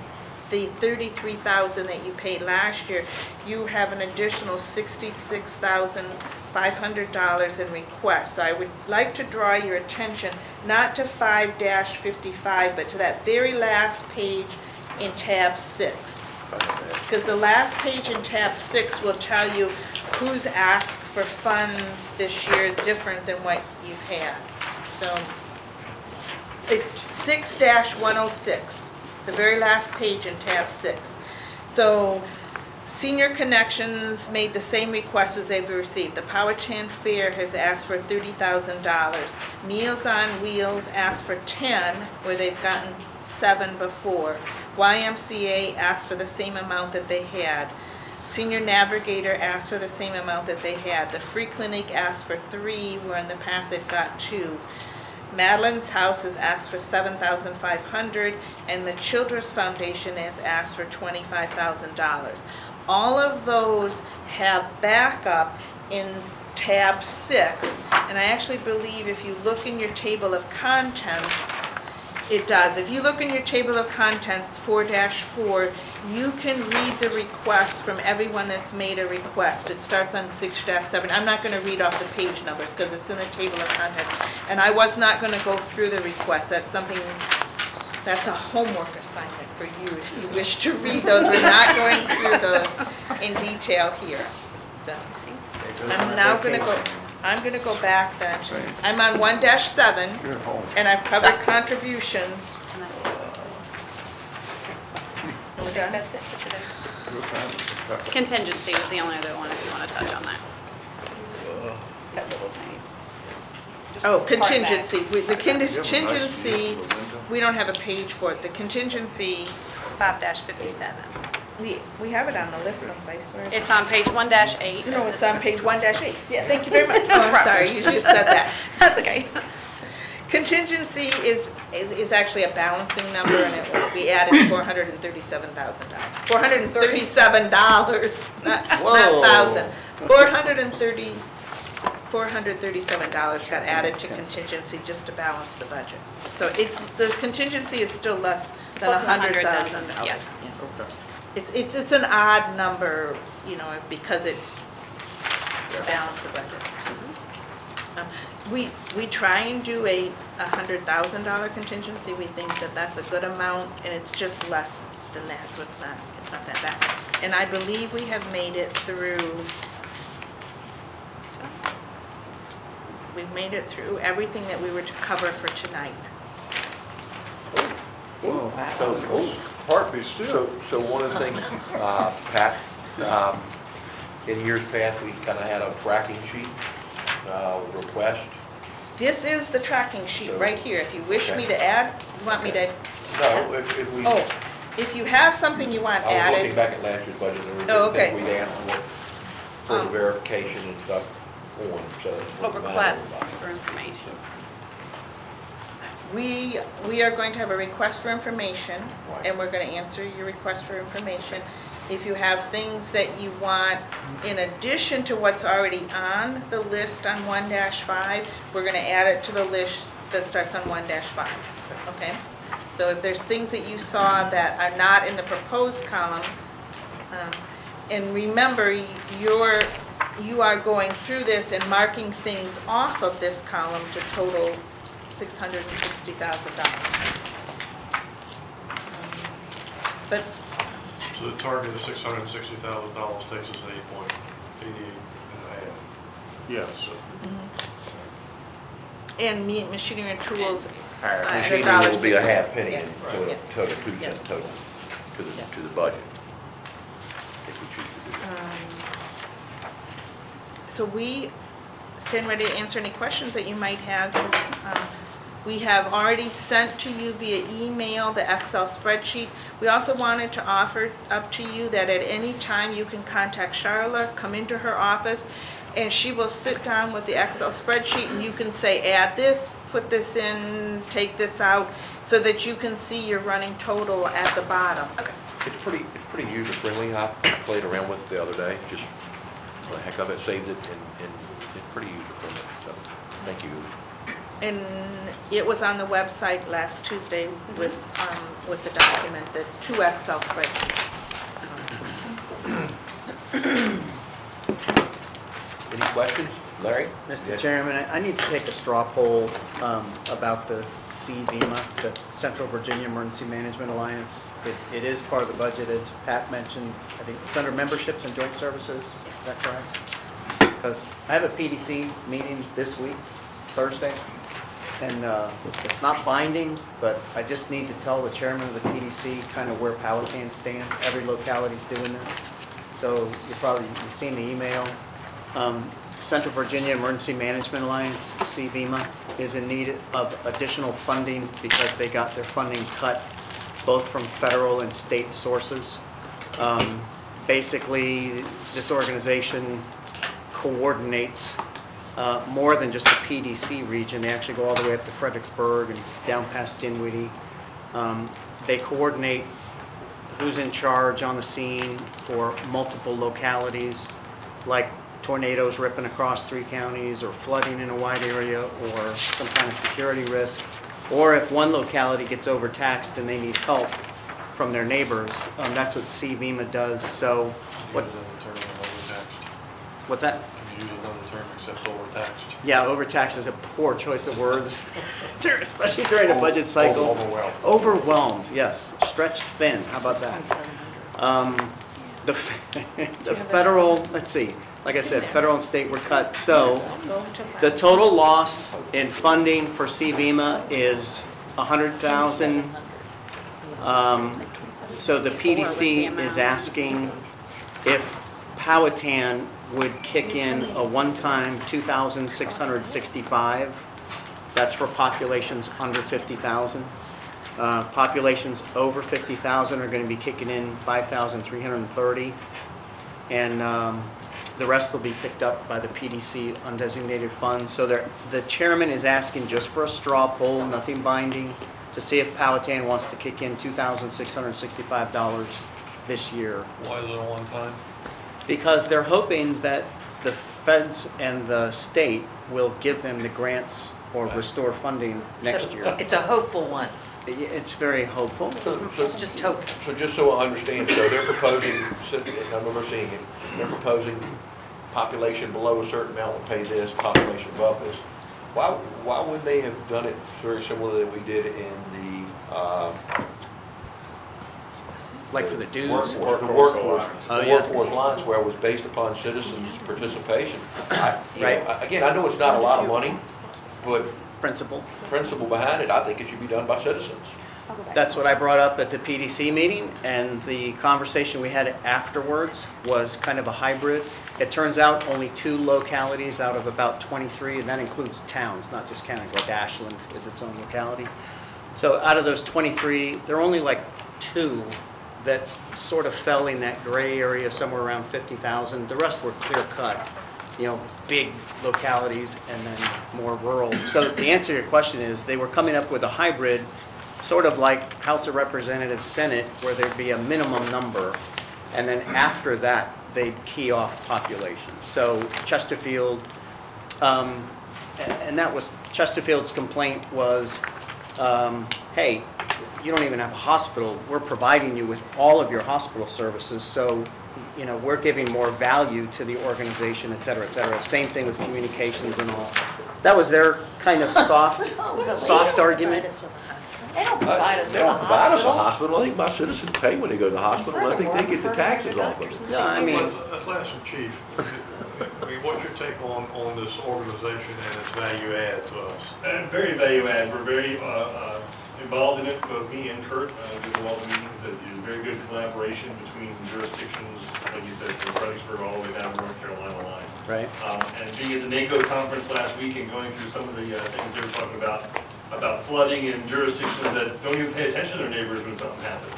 the thirty-three thousand that you paid last year, you have an additional sixty-six thousand five hundred dollars in requests. So I would like to draw your attention, not to five fifty-five, but to that very last page in tab six. Because the last page in tab six will tell you who's asked for funds this year different than what you've had. So it's six one oh six, the very last page in tab six. So Senior Connections made the same request as they've received. The Powhatan Fair has asked for thirty thousand dollars. Meals on Wheels asked for ten, where they've gotten seven before. YMCA asked for the same amount that they had. Senior Navigator asked for the same amount that they had. The Free Clinic asked for three, where in the past they've got two. Madeline's House has asked for seven thousand five hundred, and the Children's Foundation has asked for twenty-five thousand dollars. All of those have backup in tab six, and I actually believe if you look in your table of contents, It does. If you look in your table of contents, four four, you can read the requests from everyone that's made a request. It starts on six seven. I'm not gonna read off the page numbers, because it's in the table of contents. And I was not gonna go through the requests. That's something, that's a homework assignment for you, if you wish to read those. We're not going through those in detail here, so. I'm now gonna go, I'm gonna go back then. I'm on one dash seven. You're at home. And I've covered contributions. And that's it. Are we done? That's it for today. Good time. Contingency was the only other one, if you want to touch on that. That little tiny. just Oh, part of contingency. We- The You have a nice contingency, view of the window. we don't have a page for it. The contingency, It's five dash fifty-seven. We, we have it on the list someplace. Where is it? It's on page one dash eight. No, it's on page one eight. Yes. Thank you very much. Oh, I'm sorry, you just said that. <laughs> That's okay. <laughs> Contingency is, is, is actually a balancing number and it will be added four hundred and thirty-seven thousand dollars. Four hundred and thirty-seven dollars, not, not Whoa. thousand. Four hundred and thirty, four hundred thirty-seven dollars got added to contingency just to balance the budget. So it's, the contingency is still less than a Plus the hundred hundred thousand thousand, dollars. yes. Okay. It's, it's, it's an odd number, you know, because it balances the budget. Um, We, we try and do a, a hundred thousand dollar contingency, we think that that's a good amount, and it's just less than that, so it's not, it's not that bad. And I believe we have made it through, we've made it through everything that we were to cover for tonight. So, oh, Heartbeat So, still. so one of the things, uh, Pat, um, in years past, we kind of had a tracking sheet, uh, request. This is the tracking sheet So- right here, if you wish me to add, you want me to No, if, if we, I Oh, if you have something you want was looking added, back at last year's budget, and Oh, everything okay. we'd asked for, for the Um, verification and stuff on, so. it's What not requests everybody. for information? We, we are going to have a request for information, and we're gonna answer your request for information. If you have things that you want in addition to what's already on the list on one five, we're gonna add it to the list that starts on one five, okay? So if there's things that you saw that are not in the proposed column, um, and remember, you're, you are going through this and marking things off of this column to total six hundred and sixty thousand dollars. But So the target of six hundred and sixty thousand dollars takes us to eight point eighty-eight and a half. Yes. And me, machinery and tools. Our uh, machinery will be a sixty. half penny in Yes, total, yes, total, two yes. cents total, to the, Yes. to the budget. If we choose to do that. Um, So we stand ready to answer any questions that you might have. Um, We have already sent to you via email the Excel spreadsheet. We also wanted to offer up to you that at any time you can contact Charlotte, come into her office, and she will sit down with the Excel spreadsheet and you can say, add this, put this in, take this out, so that you can see your running total at the bottom. Okay. It's pretty, it's pretty user friendly. I played around with it the other day, just for the heck of it, saved it, and, and it's pretty user friendly, so, thank you. And it was on the website last Tuesday with, um, with the document, the two Excel spreadsheets. Any questions? Larry? Mr. Yes. Chairman, I I need to take a straw poll um, about the CVMA, the Central Virginia Emergency Management Alliance. It- It is part of the budget, as Pat mentioned. I think it's under memberships and joint services. Is that correct? Because I have a PDC meeting this week, Thursday, and uh, it's not binding, but I just need to tell the chairman of the PDC kind of where Powhatan stands. Every locality's doing this. So you've probably, you've seen the email. Um, Central Virginia Emergency Management Alliance, CVMA, is in need of additional funding because they got their funding cut both from federal and state sources. Um, Basically, this organization coordinates uh, more than just the PDC region. They actually go all the way up to Fredericksburg and down past Dinwiddie. Um, They coordinate who's in charge on the scene for multiple localities, like tornadoes ripping across three counties, or flooding in a wide area, or some kind of security risk. Or if one locality gets overtaxed and they need help from their neighbors, um, that's what CVMA does, so, what, Use another term than overtaxed. what's that? Use another term except overtaxed. Yeah, overtaxed is a poor choice of words, <laughs> especially during a budget cycle. Overwhelmed. Overwhelmed, yes, stretched thin, how about that? Um, The f- <laughs> the federal, let's see, like I said, federal and state were cut, so the total loss in funding for CVMA is 100,000. Um, So the PDC is asking if Powhatan would kick in a one-time 2,665. That's for populations under 50,000. Uh, Populations over 50,000 are going to be kicking in 5,330. And um, the rest will be picked up by the PDC undesignated funds. So the chairman is asking just for a straw poll, nothing binding, to see if Powhatan wants to kick in $2,665 this year. Why is it a one time? Because they're hoping that the feds and the state will give them the grants or restore funding next So year. It's a hopeful once. It's very hopeful. So- so- It's just hopeful. So just so I understand, so they're proposing, so- and I remember seeing it, they're proposing population below a certain amount will pay this, population above this. Why, why would they have done it very similar that we did in the, uh, Like for the dues. work- the Workforce workforce. Oh, the yeah. workforce lines where it was based upon citizens' participation? I- you know, Right. Again, I know it's not a lot of money, but Principle. principle behind it, I think it should be done by citizens. That's what I brought up at the PDC meeting, and the conversation we had afterwards was kind of a hybrid. It turns out only two localities out of about 23, and that includes towns, not just counties, like Ashland is its own locality. So out of those 23, there are only like two that sort of fell in that gray area, somewhere around 50,000. The rest were clear cut, you know, big localities and then more rural. So the answer to your question is, they were coming up with a hybrid, sort of like House of Representatives, Senate, where there'd be a minimum number, and then after that, they'd key off population. So Chesterfield, um, and that was, Chesterfield's complaint was, um, hey, you don't even have a hospital, we're providing you with all of your hospital services, so, you know, we're giving more value to the organization, et cetera, et cetera. Same thing with communications and all. That was their kind of soft, <laughs> soft argument. They don't provide us They with a don't provide us a hospital. hospital, I think my citizens pay when they go to the hospital, and I think they get the taxes off of it. Yeah, I mean, Let's, let's ask chief, I mean, what's your take on, on this organization and its value add to us? Uh, Very value add, we're very uh, uh, involved in it, both me and Kurt, uh, do all the meetings, Uh, there's very good collaboration between jurisdictions, like you said, from Fredericksburg all the way down to North Carolina line. right? Um, And being at the NACO conference last week and going through some of the uh, things they were talking about, about flooding in jurisdictions that don't even pay attention to their neighbors when something happens.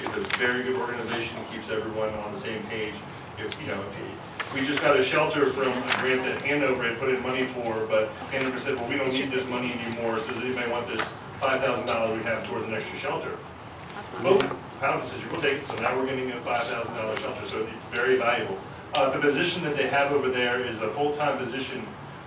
It's a very good organization, keeps everyone on the same page. If, you know, if we just got a shelter from a grant that Hanover had put in money for, but Hanover said, well, we don't need this money anymore, so does anybody want this five thousand dollars we have towards an extra shelter? Well, Powell says, we'll take it, so now we're getting a five thousand dollar shelter, so it's very valuable. Uh, the position that they have over there is a full-time position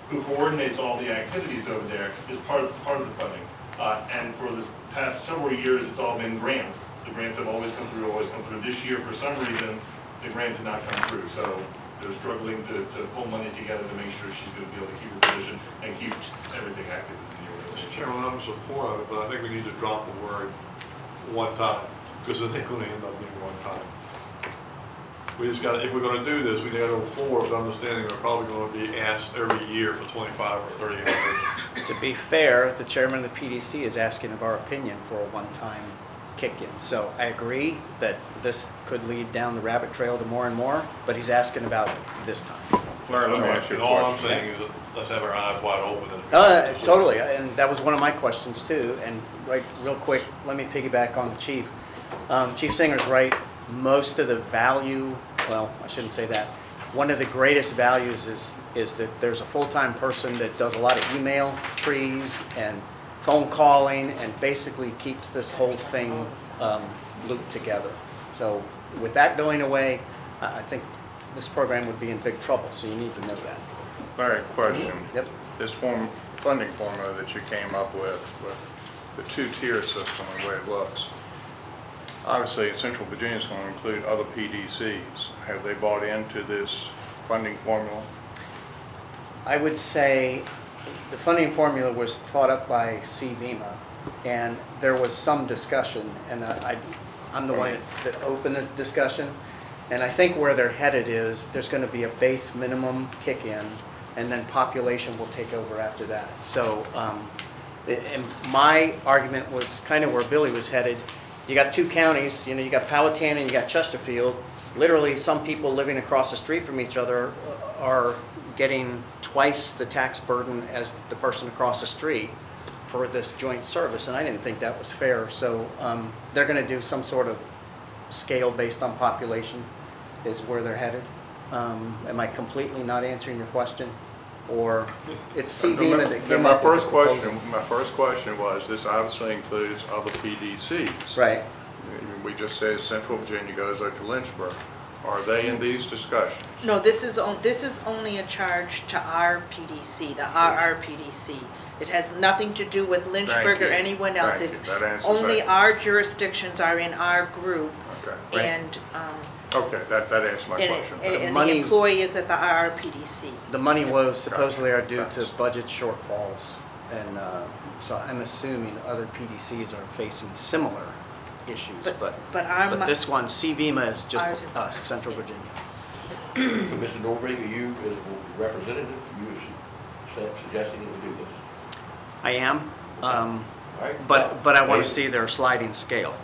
who coordinates all the activities over there, is part of, part of the funding. Uh, and for this past several years, it's all been grants. The grants have always come through, always come through. This year, for some reason, the grant did not come through, so they're struggling to, to pull money together to make sure she's gonna be able to keep her position and keep everything active in the Mr. organization. Chairman, I'm in support of it, but I think we need to drop the word one time, because I think we're gonna end up being one time. We just gotta, if we're gonna do this, we gotta go forward with understanding we're probably gonna be asked every year for twenty-five or thirty. To be fair, the chairman of the PDC is asking of our opinion for a one-time kick-in. So I agree that this could lead down the rabbit trail to more and more, but he's asking about this time. Larry, let me ask you And a all I'm question. saying is, that let's have our eyes wide open. and- Uh, totally, and that was one of my questions too. And like, real quick, let me piggyback on the chief. Um, Chief Singer's right, most of the value, well, I shouldn't say that. One of the greatest values is, is that there's a full-time person that does a lot of email trees and phone calling and basically keeps this whole thing um, looped together. So with that going away, I, I think this program would be in big trouble, so you need to know that. Larry, question. Yep. This form, funding formula that you came up with, with the two-tier system and the way it looks. Obviously, Central Virginia is going to include other PDCs. Have they bought into this funding formula? I would say the funding formula was thought up by CVMA, and there was some discussion, and I, I'm the one that opened the discussion. And I think where they're headed is, there's gonna be a base minimum kick-in, and then population will take over after that. So, um, and my argument was kind of where Billy was headed. You got two counties, you know, you got Powhatan and you got Chesterfield. Literally, some people living across the street from each other are getting twice the tax burden as the person across the street for this joint service, and I didn't think that was fair. So um, they're going to do some sort of scale based on population is where they're headed. Um, Am I completely not answering your question? Or it's CVMA that Then came my up with first the proposal? question, my first question was, this obviously includes other PDCs. Right. We just said Central Virginia goes up to Lynchburg. Are they in these discussions? No, this is, on- this is only a charge to our PDC, the RRPDC. It has nothing to do with Lynchburg or you. anyone else. Thank you. It's That answers Only that. our jurisdictions are in our group, Okay, and, um, okay, that, that answers my and question. and- and the money- employee is at the RRPDC. The money woes supposedly are due to Gotcha. budget shortfalls, and uh, so I'm assuming other PDCs are facing similar issues, But- but, but our but this one, CVMA is Ours just is us, Central ours, Virginia. Mr. Nordvik, are you, as a representative, you were su- suggesting that we do this? I am, um, All right. but, but I want to see their sliding scale.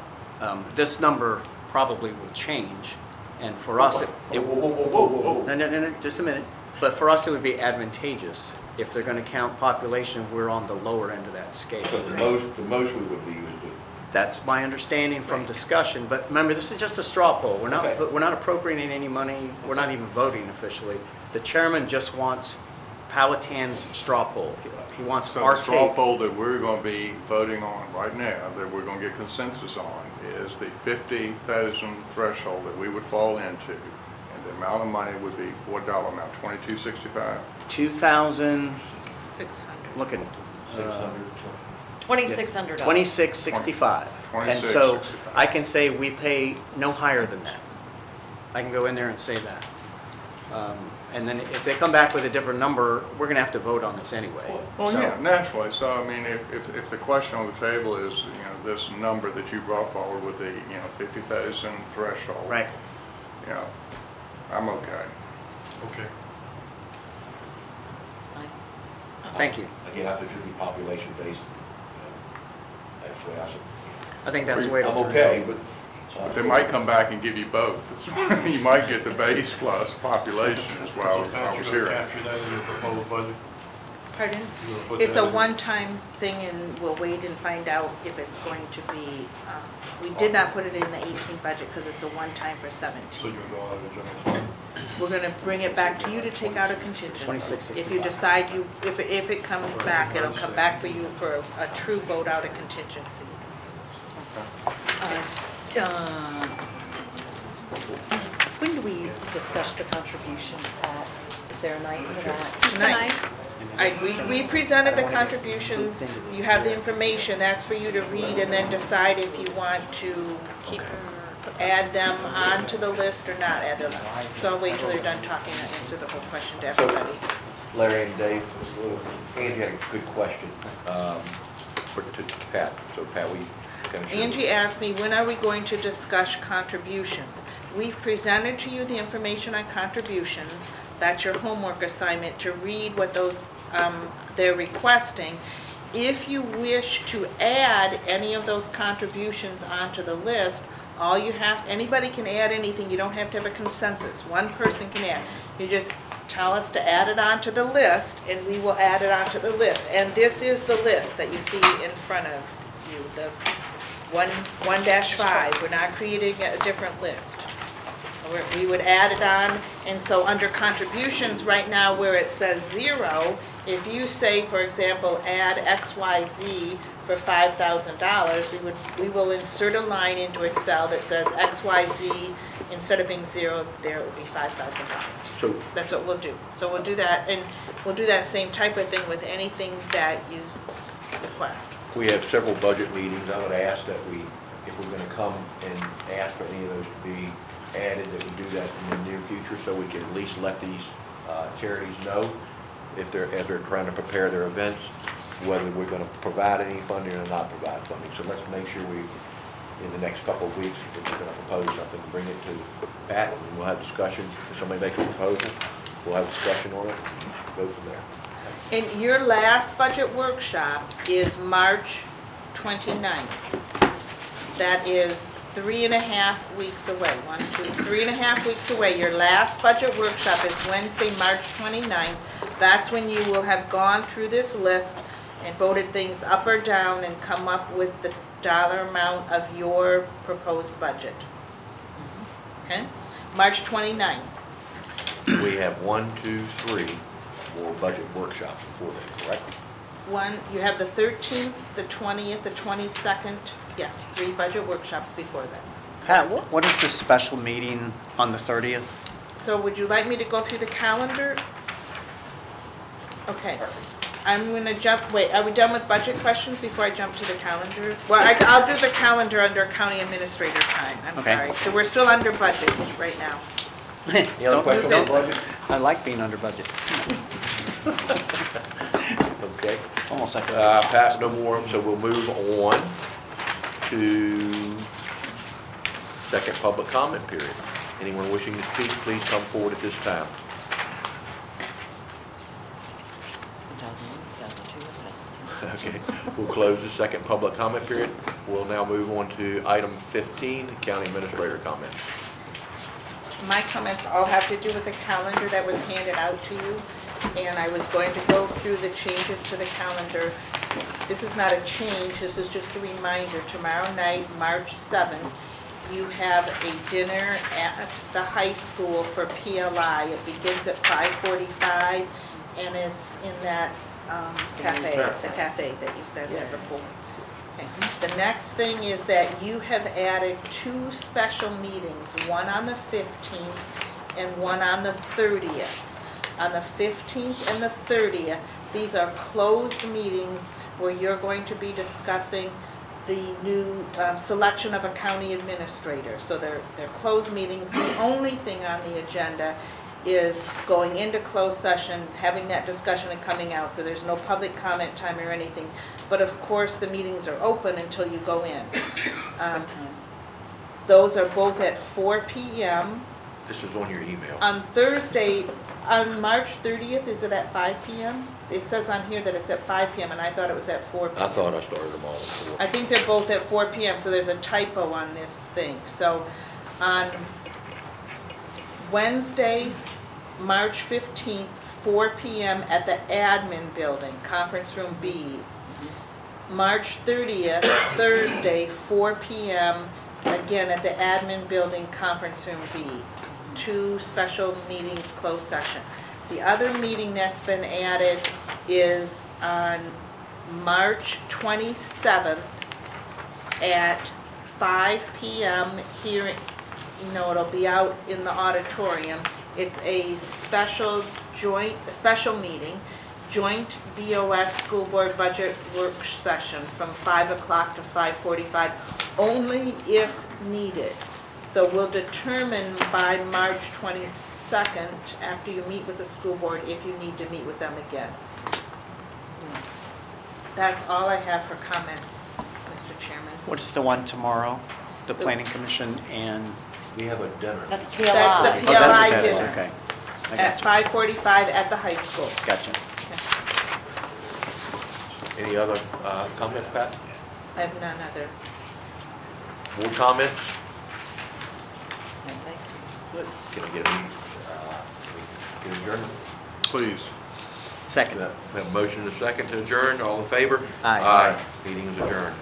Um, This number probably will change, and for us, it- it, whoa, whoa, whoa, whoa, whoa. no, no, no, no, just a minute. But for us, it would be advantageous if they're going to count population, we're on the lower end of that scale. So the most, the most we would be is the That's my understanding from discussion, but remember, this is just a straw poll. We're not, Okay. we're not appropriating any money, we're not even voting officially. The chairman just wants Powhatan's straw poll. He wants So our the straw take. poll that we're going to be voting on right now, that we're going to get consensus on, is the 50,000 threshold that we would fall into. And the amount of money would be, what dollar amount, 2265? 2,000, Six hundred. look at, six uh, hundred. Twenty-six hundred dollars. 2665. And so 2665. I can say we pay no higher than that. I can go in there and say that. Um, And then if they come back with a different number, we're going to have to vote on this anyway. Well, So- yeah, naturally. So, I mean, if, if, if the question on the table is, you know, this number that you brought forward with the, you know, 50,000 threshold. Right. You know, I'm okay. Okay. Thank you. Again, I think it should be population based. That's the way I see I think that's the way it. to I'm turn it okay, out. but. But they might come back and give you both. <laughs> You might get the base plus population is what I was, I Pat, was you gonna hearing. capture that in your proposed budget? Pardon? You gonna put It's that a in? one-time thing, and we'll wait and find out if it's going to be, um, we did not put it in the 18 budget because it's a one-time for So 17. you're going out of the general fund? We're gonna bring it back to you to take out a contingency. 2665. If you decide you, if, if it comes back, it'll come back for you for a a true vote out of contingency. Uh, When do we discuss the contributions, Pat? Is there a night for that? Tonight. I, we, we presented the contributions, you have the information, that's for you to read and then decide if you want to keep, add them onto the list or not add them. So I'll wait till they're done talking and answer the whole question to everybody. Larry and Dave, Angie had a good question, um, for, to Pat, so Pat, we kind of. Angie asked me, when are we going to discuss contributions? We've presented to you the information on contributions. That's your homework assignment, to read what those, um, they're requesting. If you wish to add any of those contributions onto the list, all you have, anybody can add anything, you don't have to have a consensus. One person can add. You just tell us to add it onto the list, and we will add it onto the list. And this is the list that you see in front of you, the one, one dash five, we're not creating a different list. We're- We would add it on, and so under contributions, right now where it says zero, if you say, for example, add X, Y, Z for five thousand dollars, we would, we will insert a line into Excel that says X, Y, Z, instead of being zero, there it would be five thousand dollars. So, That's what we'll do. So we'll do that, and we'll do that same type of thing with anything that you request. We have several budget meetings. I would ask that we, if we're gonna come and ask for any of those to be added, that we do that in the near future, so we can at least let these uh, charities know if they're, as they're trying to prepare their events, whether we're gonna provide any funding or not provide funding. So let's make sure we, in the next couple of weeks, if we're gonna propose something, bring it to Pat, and we'll have discussion. If somebody makes a proposal, we'll have discussion on it, go from there. And your last budget workshop is March 29th. That is three and a half weeks away. One, two, three and a half weeks away. Your last budget workshop is Wednesday, March 29th. That's when you will have gone through this list and voted things up or down and come up with the dollar amount of your proposed budget. Okay? March 29th. We have one, two, three more budget workshops before then, correct? One, you have the 13th, the 20th, the 22nd, yes, three budget workshops before that. Pat, what what is the special meeting on the 30th? So would you like me to go through the calendar? Okay, I'm gonna jump, wait, are we done with budget questions before I jump to the calendar? Well, I, I'll do the calendar under county administrator time, I'm Okay. sorry. So we're still under budget right now. <laughs> Any other Don't- questions on business. budget? I like being under budget. <laughs> Okay. It's almost like. a- Uh, Pat, no more, so we'll move on to second public comment period. Anyone wishing to speak, please come forward at this time. 2001, 2002, 2003. Okay, we'll close the second public comment period. We'll now move on to item 15, county administrator comments. My comments all have to do with the calendar that was handed out to you, and I was going to go through the changes to the calendar. This is not a change, this is just a reminder. Tomorrow night, March 7th, you have a dinner at the high school for PLI. It begins at 5:45, and it's in that um, cafe, the cafe that you've been there before. Okay. The next thing is that you have added two special meetings, one on the 15th and one on the 30th. On the 15th and the 30th, these are closed meetings where you're going to be discussing the new um, selection of a county administrator. So they're, they're closed meetings. The only thing on the agenda is going into closed session, having that discussion and coming out. So there's no public comment time or anything. But of course, the meetings are open until you go in. Um, Those are both at 4 PM. This is on your email. On Thursday, on March 30th, is it at 5 PM? It says on here that it's at 5 PM, and I thought it was at 4 PM. I thought I started them all at four. I think they're both at 4 PM, so there's a typo on this thing. So on Wednesday, March 15th, 4 PM at the admin building, conference room B. March 30th, Thursday, 4 PM, again at the admin building, conference room B. Two special meetings, closed session. The other meeting that's been added is on March 27th at 5 PM here, no, it'll be out in the auditorium. It's a special joint, a special meeting, joint BOS school board budget work session from 5 o'clock to 5:45, only if needed. So we'll determine by March 22nd, after you meet with the school board, if you need to meet with them again. That's all I have for comments, Mr. Chairman. What is the one tomorrow? The planning commission and, We have a dinner. That's PLI. That's the PLI. oh, that's PLI okay, that's dinner. okay. I At gotcha, 5:45 at the high school. gotcha. Any other uh, comments, Pat? I have none other. More comments? Can I get a, uh, can we? Please. Second. Motion is second to adjourn, all in favor? Aye. Aye, meeting is adjourned.